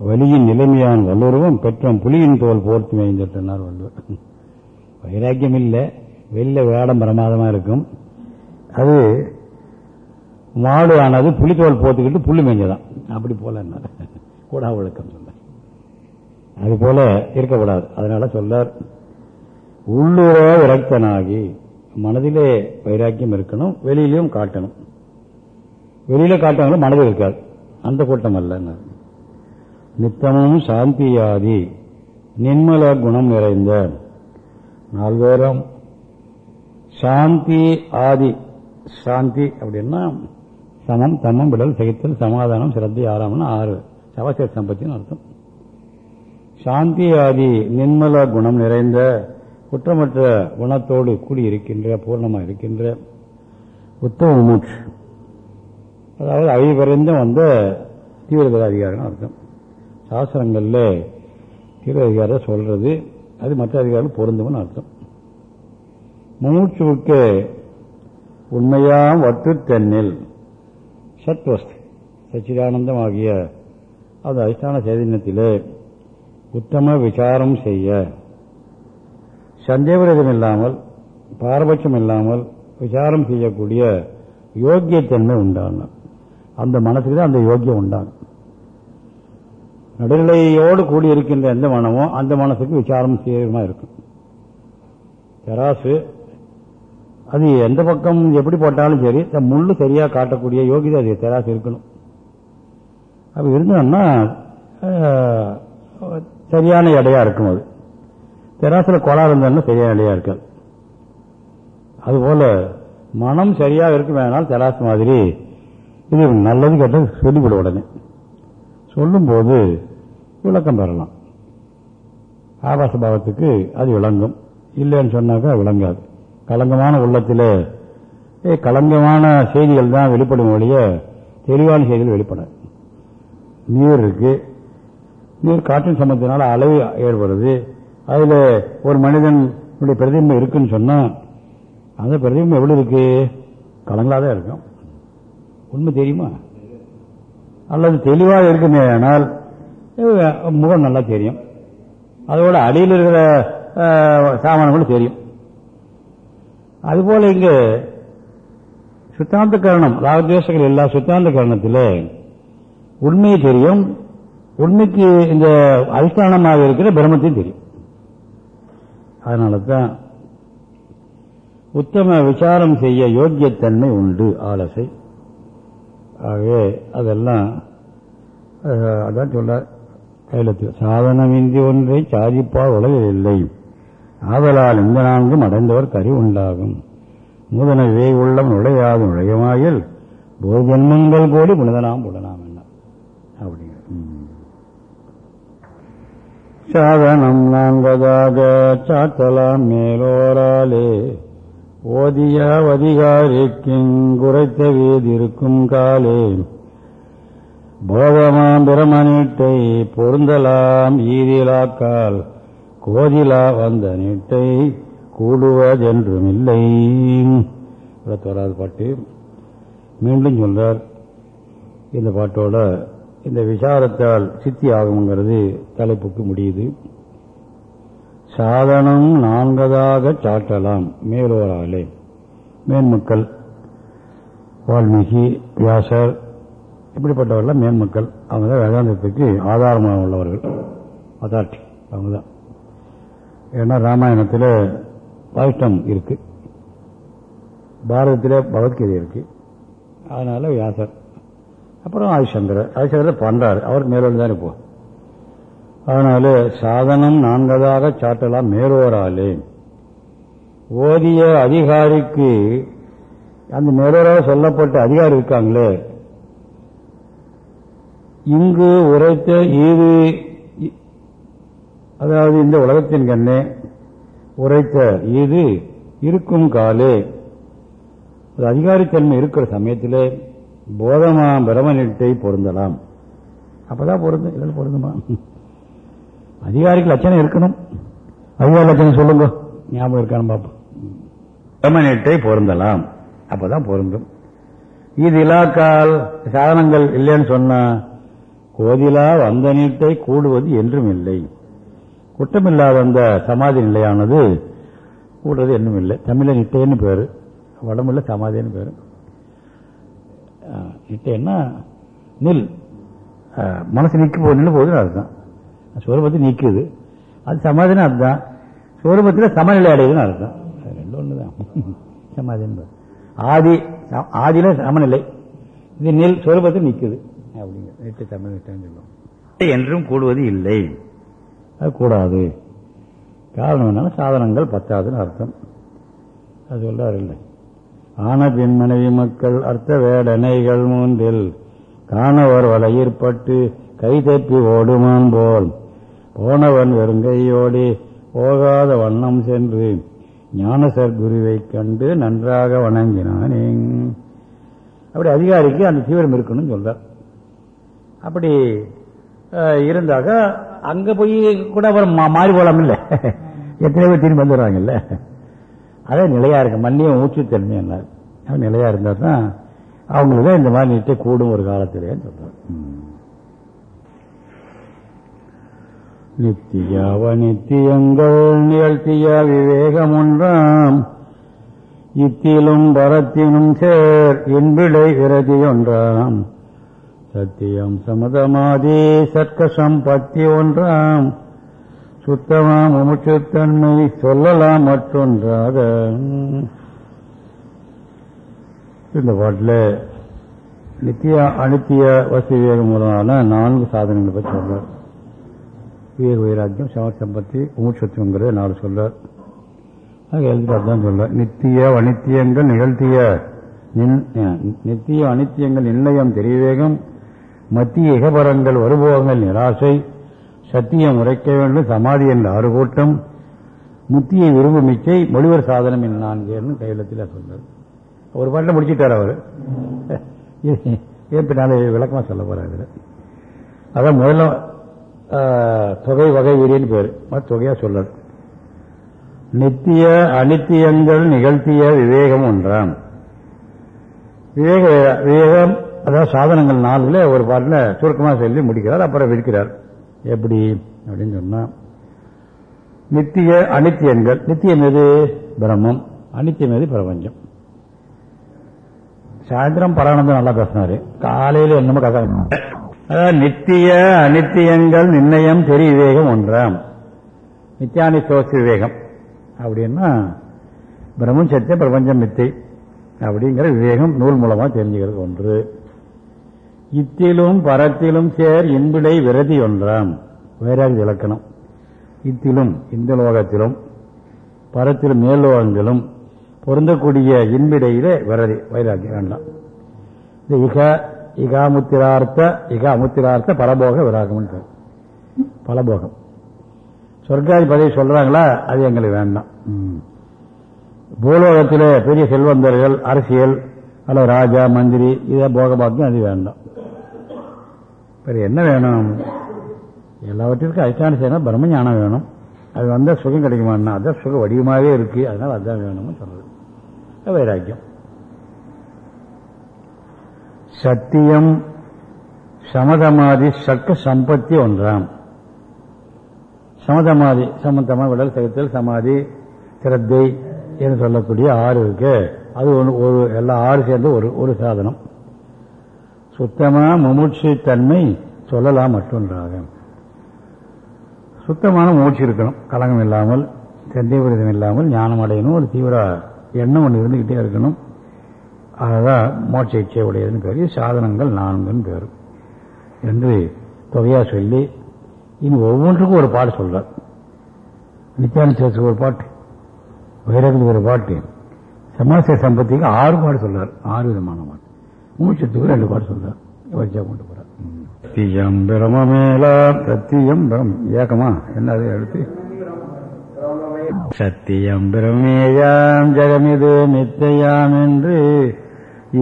வலியின் நிலைமையான வல்லுருவம் பெற்றம் புலியின் தோல் போர்த்து மேய்ந்துட்டனார் வள்ளுவர். வைராக்கியம் இல்லை. வெளியில விளாடம் பிரமாதமா இருக்கும். அது மாடு ஆனது புளித்தோல் போத்துக்கிட்டு புல்லு மேஞ்சதான். அப்படி போல கூடா ஒழுக்கம் சொன்னார். அது போல இருக்கக்கூடாது. அதனால சொல்லார் உள்ளூரோ விரக்தனாகி மனதிலே வைராக்கியம் இருக்கணும் வெளியிலையும் காட்டணும். வெளியில காட்டினாலும் மனதில் இருக்காது. அந்த கூட்டம் அல்ல நித்தமும் சாந்தியாதி நின்மல குணம் நிறைந்த நால்வேரம் சாந்தி ஆதி சாந்தி அப்படின்னா சமம் தமம் விடல் சகித்தல் சமாதானம் சிரத்தை ஆறாமன்னு ஆறு. சவச சம்பத்தின்னு அர்த்தம். சாந்தி ஆதி நிர்மல குணம் நிறைந்த குற்றமற்ற குணத்தோடு கூடி இருக்கின்ற பூர்ணமாக இருக்கின்ற உத்தம மூச்சு அதாவது அழிவறிந்த வந்த தீவிரத அதிகாரம் அர்த்தம். சாஸ்திரங்கள்ல தீவிர அதிகாரம் சொல்றது அது மற்ற அதிகாரம் பொருந்தும்னு அர்த்தம். மூச்சுவுக்கு உண்மையாம் வத்து தென்னில் சத்வஸ்து சச்சிதானந்தம் ஆகிய அந்த அதிஷ்டான சைதன்யத்திலே உத்தம விசாரம் செய்ய. சந்தேகரதம் இல்லாமல் பாரபட்சம் இல்லாமல் விசாரம் செய்யக்கூடிய யோக்கியத்தன்மை உண்டான. அந்த மனசுக்கு தான் அந்த யோக்கியம் உண்டான. நடுநிலையோடு கூடி இருக்கின்ற எந்த மனமோ அந்த மனசுக்கு விசாரம் செய்யமா இருக்கும். தராசு அது எந்த பக்கம் எப்படி போட்டாலும் சரி இந்த முள்ளு சரியாக காட்டக்கூடிய யோகிதை அது தராசு இருக்கணும். அப்படி இருந்தோம்னா சரியான எடையாக இருக்கும் அது. தெராசில் கோளாறு இருந்தாலும் சரியான எடையாக இருக்காது. அதுபோல் மனம் சரியாக இருக்குமேனால் தெராசு மாதிரி இது நல்லது கெட்டது சொல்லிவிட உடனே. சொல்லும்போது விளக்கம் பெறலாம். ஆபாச பாவத்துக்கு அது விளங்கும். இல்லைன்னு சொன்னாக்கா விளங்காது. கலங்கமான உள்ளத்தில் கலங்கமான செய்திகள் தான் வெளிப்படும் வழியே தெளிவான செய்திகள் வெளிப்பட நீர் இருக்கு. நீர் காற்றின் சம்பந்தத்தினால அளவு ஏற்படுது. அதில் ஒரு மனிதனுடைய பிரதிபிம்பம் இருக்குன்னு சொன்னால் அந்த பிரதிபிம்பம் எப்படி இருக்கு? கலங்களாக தான் இருக்கும். உண்மை தெரியுமா? அல்லது தெளிவாக இருக்குமே ஆனால் முகம் நல்லா தெரியும். அதோட அடியில் இருக்கிற சாமானங்களும் தெரியும். அதுபோல இங்க சுத்தாந்த கரணம் ராகத்வேஷங்கள் எல்லா சுத்தாந்த கரணத்தில் உண்மை தெரியும். உண்மைக்கு இந்த அதிஷ்டானமாக இருக்கிற பிரம்மத்தையும் தெரியும். அதனால தான் உத்தம விசாரம் செய்ய யோக்கியத்தன்மை உண்டு ஆலசை. ஆகவே அதெல்லாம் அதான் சொல்ல கைலத்தில் சாதனமின்றி ஒன்றை சாதிப்பால் உலகில் இல்லை. ஆதலால் இந்த நான்கும் அடைந்தவர் கறி உண்டாகும். நூதன விவேக உள்ளம் நுழையாது நுழையமாயில் ஒரு ஜென்மங்கள் கோடி புனிதனாம் புலனாம் என்ன? அப்படிங்கிற சாதனம் நான்கதாக சாத்தலாம் மேலோராலே. ஓதிய அதிகாரிக்கும் குறைத்த வீதிருக்கும் காலே. போதமாம் பிரமணிட்டை பொருந்தலாம் ஈதிலாக்கால். கோதிலா வந்த நீட்டை கூடுவதென்றுமில்லை வராது பாட்டு. மீண்டும் சொல்றார். இந்த பாட்டோட இந்த விசாரத்தால் சித்தி ஆகுங்கிறது தலைப்புக்கு முடியுது. சாதனம் நான்கதாக சாட்டலாம் மேலோராலே. மேன்மக்கள் வால்மீகி வியாசர் இப்படிப்பட்டவர்கள் மேன்மக்கள். அவங்க தான் வேதாந்தத்துக்கு ஆதாரமாக உள்ளவர்கள். அதாரிட்டி அவங்க தான் ஏன்னா ராமாயணத்தில் வைஷ்டம் இருக்கு. பாரதத்தில் பகவத்கீதை இருக்கு. அதனால வியாசர். அப்புறம் ஆதிசங்கர் ஆதிசங்கர் பண்றாரு. அவருக்கு மேலோடு தான் இப்போ அதனால சாதனம் நான்கதாக சாட்டலாம் மேலோராலே. ஓதிய அதிகாரிக்கு அந்த மேலோராக சொல்லப்பட்ட அதிகாரி இருக்காங்களே. இங்கு உரைத்த ஈது அதாவது இந்த உலகத்தின் கண்ணே உரைத்த இது இருக்கும் காலே. அது அதிகாரித்தன்மை இருக்கிற சமயத்தில் போதமா பிரமனிட்டை பொருந்தலாம். அப்பதான் பொருந்தும் இதில் பொருந்துமா? அதிகாரிக்கு லட்சணம் இருக்கணும். அதிகார லட்சணம் சொல்லுங்க. ஞாபகம் இருக்கான்னு பார்ப்போம். பிரமனிட்டை பொருந்தலாம். அப்பதான் பொருந்தும். இது இலாக்கால் சாதனங்கள் இல்லைன்னு சொன்னா கோதிலா வந்த நீட்டை கூடுவது என்றும் இல்லை குற்றமில்லாத அந்த சமாதி நிலையானது கூடுறது என்னும் இல்லை. தமிழ நிட்டைன்னு பேரு. வடமுள்ள சமாதின்னு பேரு. நிட்டைன்னா நில். மனசு நிற்க போது நின்று போகுதுன்னு அர்த்தம். சோரபத்தி நிற்குது அது சமாதினா அதுதான் சோரபத்தில் சமநிலை அடையுதுன்னு அர்த்தம். ரெண்டு ஒன்று தான் சமாதின்னு ஆதி ஆதியில சமநிலை. இது நெல் சொரூபத்தில் நிற்குது அப்படிங்க நிட்டு தமிழ் நிட்டன்னு சொல்லுவோம் என்றும் கூடுவது இல்லை. அது கூடாது. காரணம் என்னன்னா சாதனங்கள் பத்தாதுன்னு அர்த்தம். அது சொல்றாரு இல்லை. ஆன பின் மனைவி மக்கள் அர்த்த வேடனைகள் மூன்றில் காணவர் வலையிற்பட்டு கை தப்பி ஓடுமான் போல். போனவன் வெறுங்கையோடி போகாத வண்ணம் சென்று ஞானசர் குருவை கண்டு நன்றாக வணங்கினானே. அப்படி அதிகாரிக்கு அந்த தீவிரம் இருக்கணும்னு சொல்றார். அப்படி இருந்தாக அங்க போய் கூட அப்புறம் மாறி போலாம் இல்ல எத்தனை பேர் திரும்பி வந்துடுறாங்கல்ல. அதே நிலையா இருக்கு. மல்லியம் ஊற்றி தன்மை நிலையா இருந்தா தான் அவங்களுக்கு இந்த மாதிரி நீட்டை கூடும் ஒரு காலத்திலேன்னு சொல்றாரு நித்தியாவ நித்தியங்கள் நிகழ்த்திய விவேகம் ஒன்றாம். இத்திலும் பரத்தினும் சேர் என்பிடை விரதி ஒன்றாம். சத்தியம் சமதமாதி சர்க்க ஒன்றாம். சுத்தமாம் உமுச்சுத்தன்மை சொல்லலாம் மற்றொன்றாக. இந்த பாட்டில் நித்திய அனித்திய வசதி விவேகம் மூலமான நான்கு சாதனங்களை பற்றி சொல்றார் விவேக வைராக்கியம் சமசம்பத்தி உமுட்சத்துவங்கிறத நாலு சொல்றார் அது எழுதிட்டு தான் சொல்றார் நித்திய அனித்தியங்கள் நிகழ்த்திய நின்- நித்திய அனித்தியங்கள் நிர்ணயம் தெரிவேகம் மத்திய இகபரங்கள் வருபோகங்கள் நிராசை சத்தியம் உரைக்க வேண்டும் சமாதி என்ற ஆறு கூட்டம் முத்தியை விரும்பு மிச்சை மொழிவர் சாதனம் என் நான்குன்னு கையெழுத்தில் சொல்றார் ஒரு பாட்டில் முடிச்சிட்டார் அவர். ஏன் பின்னாலே விளக்கமா சொல்ல போறாரு இதுல. அதான் முதல்ல தொகை வகை வீரியன்னு பேர். மற்ற தொகையா சொல்றார் நித்திய அனித்தியங்கள் நிகழ்த்திய விவேகம் ஒன்றாம். விவேக விவேகம் அதாவது சாதனங்கள் நாளில் ஒரு பாட்டில் சுருக்கமாக சொல்லி முடிக்கிறார் அப்புறம் விற்கிறார் எப்படி? அப்படின்னு சொன்னா நித்திய அனித்தியங்கள். நித்தியம் எது? பிரம்மம். அனித்தியம் எது? பிரபஞ்சம். சாயந்தரம் பரானந்தம் நல்லா பேசினாரு. காலையில என்னமோ கதை. அதாவது நித்திய அனித்தியங்கள் நிர்ணயம் தெரி விவேகம் ஒன்றாம். நித்தியானி சோசி விவேகம். அப்படின்னா பிரம்மம் சத்தியம் பிரபஞ்சம் மித்தை அப்படிங்கிற விவேகம் நூல் மூலமா தெரிஞ்சுக்கிறது ஒன்று. இத்திலும் பரத்திலும் சேர் இன்பிடை விரதி ஒன்றாம். வைராகி இலக்கணம் இத்திலும் இந்த லோகத்திலும் பரத்திலும் மேல்லோகங்களும் பொருந்தக்கூடிய இன்பிடையிலே விரதி வைராகி வேண்டாம். இந்த இக இகாமுத்திரார்த்த இக அமுத்திரார்த்த பரபோக விராகம்னு பலபோகம். சொர்க்காதி பதவி சொல்றாங்களா அது எங்களுக்கு வேண்டாம். ம். பூலோகத்தில் பெரிய செல்வந்தர்கள் அரசியல் அல்லது ராஜா மந்திரி இதை போக பாக்கியம் அது வேண்டாம். வேறு என்ன வேணும்? எல்லாவற்றிற்கும் அதிஷ்டான செய்யணும். பிரம்ம ஞானம் வேணும். அது வந்தால் சுகம் கிடைக்குமான்னா அதான் சுக வடிவமாகவே இருக்கு. அதனால அதான் வேணும்னு சொல்றது. வைராக்கியம். சத்தியம் சமதமாதி சக்க சம்பத்தி ஒன்றாம். சமதமாதி சமந்தமாக விடல் சகித்தல் சமாதி சிரத்தை என்று சொல்லக்கூடிய ஆறு இருக்கு. அது ஒன்று ஒரு எல்லா ஆறு சேர்ந்து ஒரு ஒரு சாதனம். சுத்தமா முமுட்சி தன்மை சொல்லலாம் மற்றொன்றாக. சுத்தமான மூச்சு இருக்கணும். கலங்கம் இல்லாமல் சந்தேகபரிதம் இல்லாமல் ஞானம் அடையணும். ஒரு தீவிர எண்ணம் ஒன்று இருந்துகிட்டே இருக்கணும். அதுதான் மோட்ச இச்சை உடையதுன்னு பேர். சாதனங்கள் நான்குன்னு பேர். என்று தொகையா சொல்லி இனி ஒவ்வொன்றுக்கும் ஒரு பாட்டு சொல்கிறார் நித்யானந்தத்துக்கு ஒரு பாட்டு வைரகத்துக்கு ஒரு பாட்டு சமாச சம்பத்திக்கு ஆறு பாட்டு சொல்றார். ஆறு விதமான பாட்டு. மூச்சத்துக்கு ரெண்டு பாட்டு சொல்றார் வச்சா கொண்டு போறார் சத்தியம் பிரமமேலாம் சத்தியம் பிரம் ஏக்கமா என்ன அது எடுத்து சத்தியம் பிரமேயாம் ஜெகமிது மித்தையாம் என்று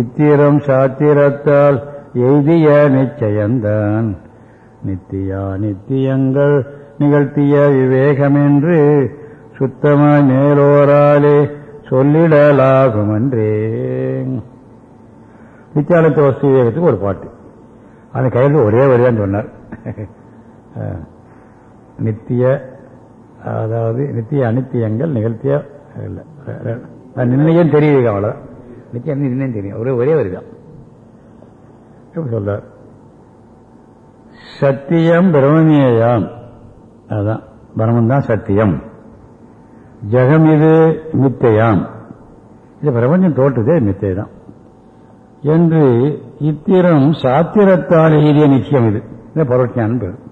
இத்திரம் சாத்திரத்தால் எய்திய நிச்சயந்தான். நித்தியா நித்தியங்கள் நிகழ்த்திய விவேகமென்று சுத்தமாய் மேலோராலே சொல்லிடலாகுமன்றே. நித்தியானந்த வஸ்து ஒரு பாட்டு. அந்த கையில் ஒரே வரிதான் சொன்னார். நித்திய அதாவது நித்திய அனித்தியங்கள் நிகழ்த்திய இல்ல, நிர்ணயம் தெரியுது அவ்வளவுதான். நித்திய நிர்ணயம் தெரியும். ஒரே ஒரே வரிதான். எப்படி சொல்றார். சத்தியம் பிரமணியாம் அதான் பிரமன் தான் சத்தியம். ஜெகம் இது மித்தையாம். இது பிரபஞ்சம் தோற்றுதே மித்தை தான் என்று இத்திரம் சாத்திரத்தால் எழுதிய நிச்சயம் இது. இது பரோட்சான்னு பேர்.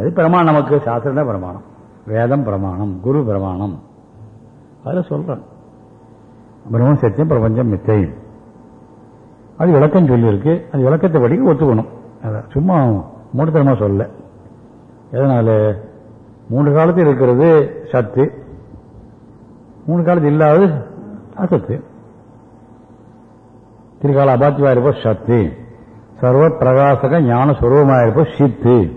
அது பிரமாணம் நமக்கு சாஸ்திரம் தான் பிரமாணம். வேதம் பிரமாணம் குரு பிரமாணம். அதில் சொல்றேன். பிரம்ம சத்தியம் பிரபஞ்சம் மித்தை. அது விளக்கம் சொல்லியிருக்கு. அது விளக்கத்தை படிக்க ஒத்துக்கணும். அதான் சும்மா மூடத்தனமா சொல்ல. எதனால? மூணு காலத்தில் இருக்கிறது சத்து. மூணு காலத்தில் இல்லாதது அசத்து. திருக்கால அபாத்தியமாக இருப்போ சத்து சர்வ பிரகாசக ஞான சுரூபமாக இருப்போ சித்து.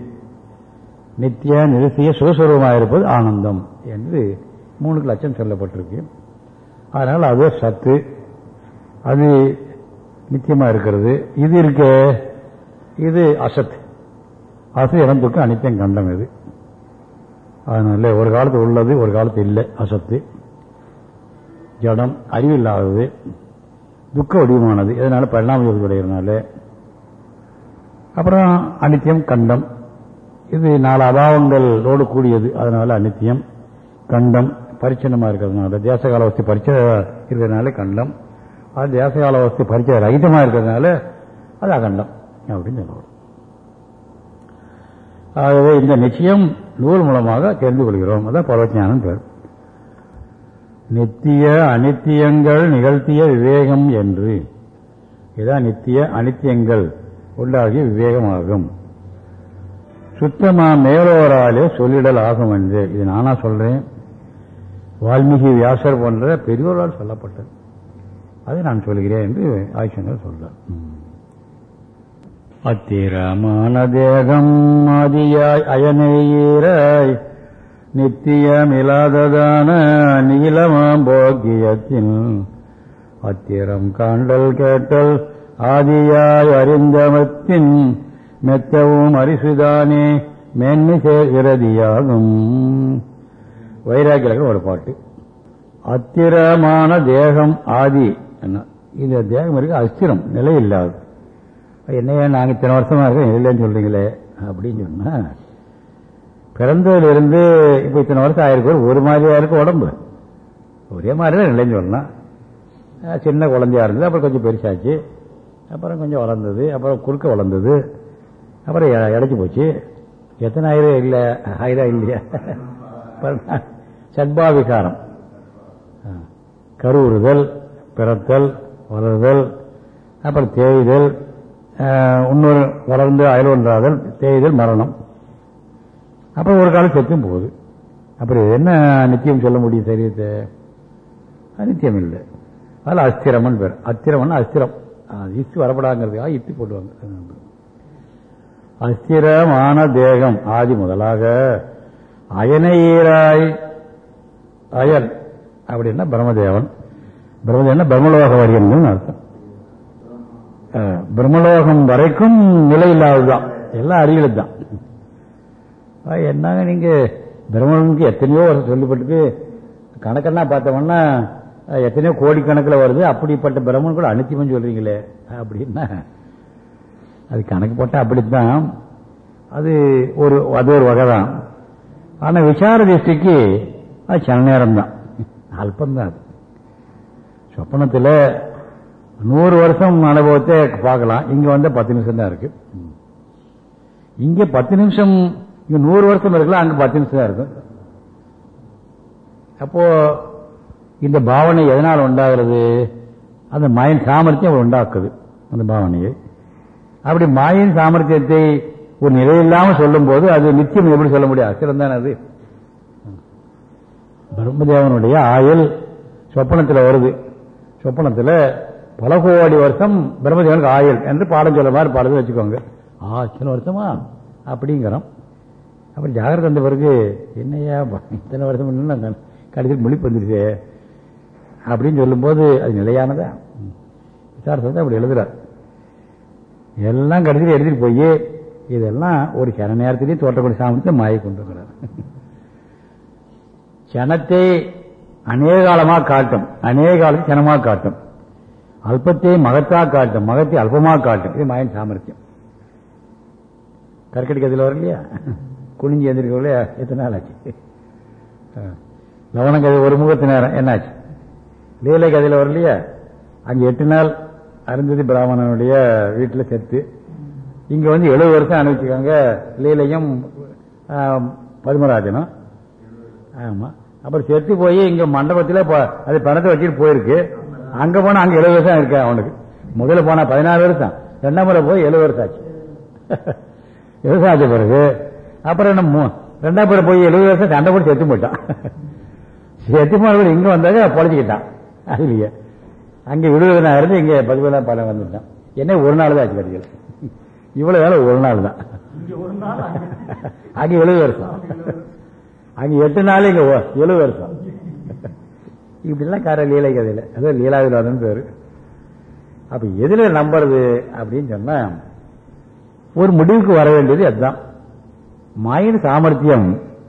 நித்திய நிறுத்திய சுகஸ்வரூபமாக இருப்பது ஆனந்தம் என்று மூணுக்கு லட்சம் சொல்லப்பட்டிருக்கு. அதனால் அது சத்து. அது நித்தியமாக இருக்கிறது இது இருக்க இது அசத். அசத் இறந்துக்கு அனித்தியம் கண்டம் இது. அதனால ஒரு காலத்து உள்ளது ஒரு காலத்து இல்லை அசத்து. ஜடம் அறிவில்லாதது. துக்க வடிவமானது இதனால பரிணாம உடையதுனால அப்புறம் அனித்தியம் கண்டம். இது நாலு அபாவங்களோடு கூடியது. அதனால அனித்தியம் கண்டம் பரிச்சனமா இருக்கிறதுனால. தேசகால வஸ்து பரிச்சை இருக்கிறதுனால கண்டம். அது தேசகால வஸ்து பரிச்சை ரகிதமா இருக்கிறதுனால அது அகண்டம். அப்படின்னு சொல்லுவோம். ஆகவே இந்த நிச்சயம் நூல் மூலமாக தெரிந்து கொள்கிறோம். அதான் பரவஜானம் பேர். நித்திய அனித்தியங்கள் நிகழ்த்திய விவேகம் என்று. இதான் நித்திய அனித்தியங்கள் உண்டாகிய விவேகமாகும். சுத்தமா மேலோராலே சொல்லிடல் ஆகும் என்று. இது நானா சொல்றேன். வால்மீகி வியாசர் போன்ற பெரியோரால் சொல்லப்பட்டது. அதை நான் சொல்கிறேன் என்று ஆயுஷங்கள் சொல்றார். அத்திரமான தேகம் ஆதியாய் அயனீராய் நித்தியமில்லாததான நீளமாம் போக்கியத்தின் அத்திரம் காண்டல் கேட்டல் ஆதியாய் அறிந்தமத்தின் மெத்தவும் அரிசுதானே மேன்மை சேர்கிறதியாகும் வைராக்கியர்கள் ஒரு பாட்டு. அத்திரமான தேகம் ஆதி என்ன இந்த தேகம் இருக்கு அஸ்திரம் நிலை இல்லாது என்னையா நாங்கள் இத்தனை வருஷமா இருக்கோம் இல்லைன்னு சொல்றீங்களே அப்படின்னு சொன்னா பிறந்ததிலிருந்து இப்போ இத்தனை வருஷம் ஆயிருக்கு ஒரு மாதிரியா இருக்கும் உடம்பு. ஒரே மாதிரி தான் இல்லைன்னு சொல்லலாம் சின்ன குழந்தையா இருந்தது அப்புறம் கொஞ்சம் பெருசாச்சு. அப்புறம் கொஞ்சம் வளர்ந்தது அப்புறம் குறுக்க வளர்ந்தது. அப்புறம் இடைச்சி போச்சு. எத்தனை ஆயிரம் இல்லை ஆயிரம் இல்லையா? பாருங்க. சத்பாவிகாரம் கருவுறுதல் பிறத்தல் வளருதல் அப்புறம் தேய்தல் இன்னொரு வளர்ந்து அயல்வன்றாதல் தேய்தல் மரணம். அப்புறம் ஒரு காலம் செத்தும் போகுது. அப்புறம் என்ன நித்தியம் சொல்ல முடியும் சரீரத்தை? நித்தியம் இல்லை. அதில் அஸ்திரம்னு பேர். அத்திரம்னா அஸ்திரம். இஸ்து வரப்படாங்கிறதுக்காக இத்தி போடுவாங்க. அஸ்திரமான தேகம் ஆதி முதலாக. அயனையீராய் அயன் அப்படின்னா பிரம்மதேவன். பிரம்மதேவன் பிரம்மலோக வரியன் அர்த்தம் பிரம்மலோகம் வரைக்கும் நிலை இல்லாததுதான் எல்லாம் அறியல் தான் என்னங்க நீங்க? பிரம்மனுக்கு எத்தனையோ வருஷம் சொல்லிப்பட்டு கணக்கெல்லாம் பார்த்தோம்னா எத்தனையோ கோடிக்கணக்கில் வருது அப்படிப்பட்ட பிரம்மன் கூட அனித்தியம்னு சொல்றீங்களே அப்படின்னா அது கணக்கு போட்டால் அப்படித்தான். அது ஒரு அது ஒரு வகை தான் ஆனால் விசார திருஷ்டிக்கு அது சில நேரம் தான் அல்பந்தான் அது. சொப்பனத்தில் நூறு வருஷம் அனுபவத்தை பார்க்கலாம். இங்கே வந்து பத்து நிமிஷம் தான் இருக்கு. இங்கே பத்து நிமிஷம் இங்க நூறு வருஷம் இருக்கலாம் அங்க பத்து நிமிஷம் தான் இருக்கும். அப்போ இந்த பாவனை எதனால் உண்டாகிறது? அந்த மாயின் சாமர்த்தியம் உண்டாக்குது அந்த பாவனையை. அப்படி மாயின் சாமர்த்தியத்தை ஒரு நிலையில்லாமல் சொல்லும் போது அது நிச்சயம் எப்படி சொல்ல முடியும்? அசிரம் தானே அது. பிரம்மதேவனுடைய ஆயுள் சொப்பனத்தில் வருது. சொப்பனத்தில் பல கோடி வருஷம் பிரம்மதேவனுக்கு ஆயுள் என்று பாடம் சொல்ல மாதிரி பாடத்தை வச்சுக்கோங்க. ஆ வருஷமா? அப்படிங்கிறோம். அப்புறம் ஜாகிரதை வந்த பிறகு என்னையா இத்தனை வருஷம் முன்ன கடைசியில் முழிப்பு வந்துருச்சு அப்படின்னு சொல்லும்போது அது நிலையானதா? விசாரத்தை அப்படி எழுதுறார். எல்லாம் கடைசியில் எழுதிட்டு போய் இதெல்லாம் ஒரு கன நேரத்திலேயே தோட்டக்கூடிய சாமத்தை மாயை கொண்டு வருகிறார் கணத்தை அநேக காலமாக காட்டும் அநேக காலத்தை சனமாக காட்டும். அல்பத்தை மகத்தா காட்டும் மகத்தை அல்பமாக காட்டும். இது மாயின் சாமர்த்தியம். கற்கடிக்கிறதுல கதையில் வரும் இல்லையா? குனிஞ்சு எந்திரிக்கல எத்தனை நாள் ஆச்சு? லவண கதை ஒரு முகத்து நேரம். என்னாச்சு? லீலை கதையில் வரலையா? அங்கே எட்டு நாள் அருந்ததி பிராமணனுடைய வீட்டில் செத்து. இங்க வந்து எழுபது வருஷம் அனுப்பிச்சுக்காங்க லீலையும் பதுமராஜனும். ஆமா. அப்புறம் செத்து போய் இங்க மண்டபத்தில் அது பணத்தை வச்சுட்டு போயிருக்கு. அங்க போனா அங்க எழுபது வருஷம் இருக்கு அவனுக்கு? முதல்ல போனா பதினாறு வருஷம். ரெண்டாம் முறை போய் எழுபது வருஷம் ஆச்சு. எழுபது ஆச்சு ஆச்ச பிறகு. அப்புறம் என்ன ரெண்டாம் முறை போய் எழுபது வருஷம் சண்டை போட்டு செத்து போயிட்டான். செத்து போன இங்க வந்தாங்க பொழைச்சிக்கிட்டான். அதுலயே அங்க விடுவதனா இருந்து இங்க பதிவேலாம் பல வந்துட்டான். என்ன ஒரு நாள் தான் ஆச்சு கடைசியில் இவ்வளவு வேலை ஒரு நாள் தான். அங்க எழுபது வருஷம். அங்க எட்டு நாள் இங்க எழுபது வருஷம். இப்படிலாம் கார லீலை கதையில. அது லீலாவிலாதன் பேரு. அப்ப எதுல நம்புறது அப்படின்னு சொன்னா ஒரு முடிவுக்கு வர வேண்டியது அதுதான். மாயின் சாமர்த்தியம்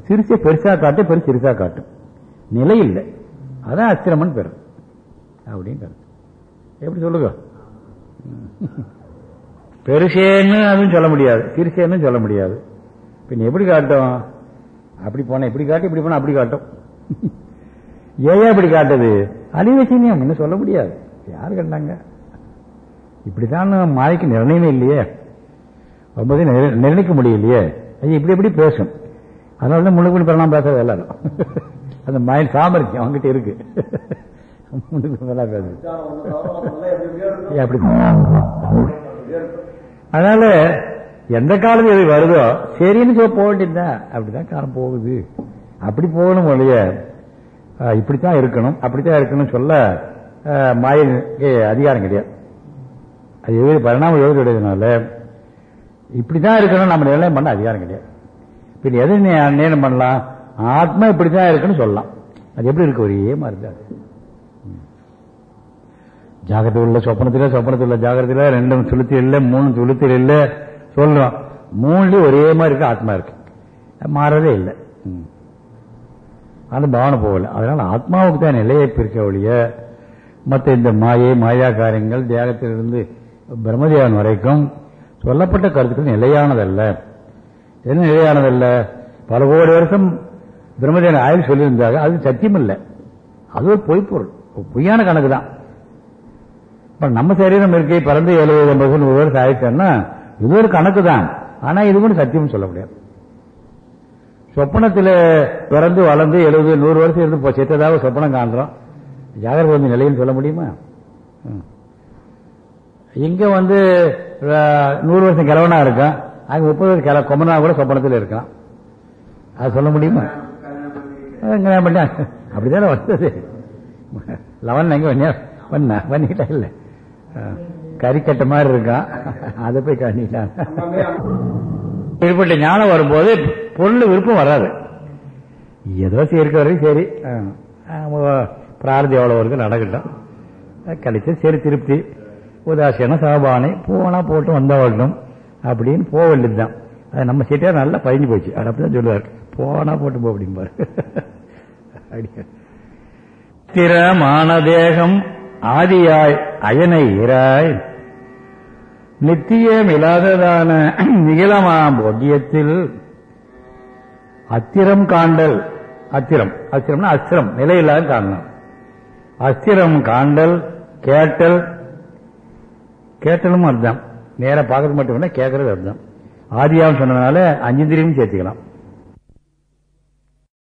சிறுசை பெருசா காட்டும் பெரு சிறுசா காட்டும் நிலை இல்லை அதான் அஸ்திரமன் அப்படின்னு அப்படிங்கிறது எப்படி சொல்லுங்க? பெருசேன்னு அதுவும் சொல்ல முடியாது. சிறுசேன்னு சொல்ல முடியாது. பின் எப்படி காட்டும்? அப்படி போன இப்படி காட்டும் இப்படி போனா அப்படி காட்டும். ஏன் இப்படி காட்டுது? அழிவசீனியம் இன்னும் சொல்ல முடியாது. யாரு கண்டாங்க? இப்படித்தான் மாய்க்கு நிர்ணயமே இல்லையே. ரொம்ப நிர்ணயிக்க முடியலையே. அது இப்படி இப்படி பேசும். அதனால தான் முன்னுக்கு பெறலாம் பேசுறது எல்லாரும். அந்த மயில் சாமர்த்தியம் அவங்ககிட்ட இருக்கு. முன்னுக்கு பெறலாம் பேசுறது அப்படி அதனால எந்த காலம் எது வருதோ சரின்னு சொல்ல போக வேண்டியதுதான் அப்படிதான் காலம் போகுது. அப்படி போகணும் ஒழிய ஆஹ், இப்படித்தான் இருக்கணும். அப்படித்தான் இருக்கணும் சொல்ல ஆஹ், அதிகாரம் கிடையாது. அது எது பரிணாமம் யோகம் இப்படிதான் இப்படித்தான் இருக்கணும் நம்ம நிர்ணயம் பண்ண அதிகாரம் கிடையாது. பின் எதை நீ நிர்ணயம் பண்ணலாம்? ஆத்மா இப்படித்தான் இருக்குன்னு சொல்லலாம். அது எப்படி இருக்கு? ஒரே மாதிரி தான் ஜாகிரதை உள்ள சொப்பனத்தில் சொப்பனத்தில் உள்ள ஜாகிரதையில் ரெண்டும் சுளுத்தில் இல்லை மூணு சுளுத்தில் இல்லை. சொல்றோம். மூணுலயும் ஒரே மாதிரி இருக்கு ஆத்மா இருக்கு. மாறதே இல்லை. அது அந்த பாவனை போகல. அதனால ஆத்மாவுக்கு தான் நிலையை பிரிக்க ஒழிய மற்ற இந்த மாயை மாயா காரியங்கள் தேகத்திலிருந்து பிரம்மதேவன் வரைக்கும் சொல்லப்பட்ட கருத்துக்கள் நிலையானதல்ல. என்ன நிலையானதல்ல? பல கோடி வருஷம் பிரம்மதேன ஆயுள் சொல்லியிருந்தாங்க. அது சத்தியம் இல்லை அது ஒரு பொய்ப்பொருள். பொய்யான கணக்கு தான் நம்ம சரீரம் இருக்கே பிறந்து எழுபது ஐம்பது நூறு வருஷம் ஆயிடுச்சுன்னா இது ஒரு கணக்கு தான் ஆனா இது கூட சத்தியம் சொல்ல முடியாது. சொப்பனத்தில் பிறந்து வளர்ந்து எழுபது நூறு வருஷம் இருந்து செத்ததாக சொப்பனம் காண்றோம் ஜாகிரதை வந்து நிலைன்னு சொல்ல முடியுமா? ம். இங்க வந்து நூறு வருஷம் கிழவனா இருக்கான். அங்க முப்பது வருஷம் கிழ கொமனா கூட சொப்பனத்தில் இருக்கான். அது சொல்ல முடியுமா? கல்யாணம் பண்ணி. அப்படிதானே வந்தது? லவன் எங்க வண்ணியா பண்ண பண்ணிக்கிட்டா இல்ல. கறிக்கட்ட கறிக்கட்டை மாதிரி இருக்கான். அதை போய் கண்ணிட்டான் இப்படிப்பட்ட ஞானம் வரும்போது பொருள் விருப்பம் வராது. ஏதோ சேர்க்க வரைக்கும் சரி. அஹ், பிரார்த்தி எவ்வளவு வரைக்கும் நடக்கட்டும். கழிச்சு சரி திருப்தி. உதாசீன சாபானை போனா போட்டு வந்தா வரணும் அப்படின்னு போக வேண்டியதுதான். அது நம்ம சீட்டே நல்லா பயந்து போச்சு. அது அப்படிதான் சொல்லுவார். போனா போட்டு போ அப்படிம்பார். திறமான தேகம் ஆதியாய் அயனை இராய். நித்தியம் இல்லாததான நிகழமாம் போக்கியத்தில் அத்திரம் காண்டல். அத்திரம். அத்திரம்னா அஸ்திரம். நிலையில்லாத காணலாம் அஸ்திரம் காண்டல் கேட்டல் கேட்டலும் அர்த்தம். நேராக பார்க்கறது மட்டும் இல்லை கேட்கறது அர்த்தம். ஆதியாவும் சொன்னதுனால அஞ்சிந்திரியும் சேர்த்துக்கலாம்.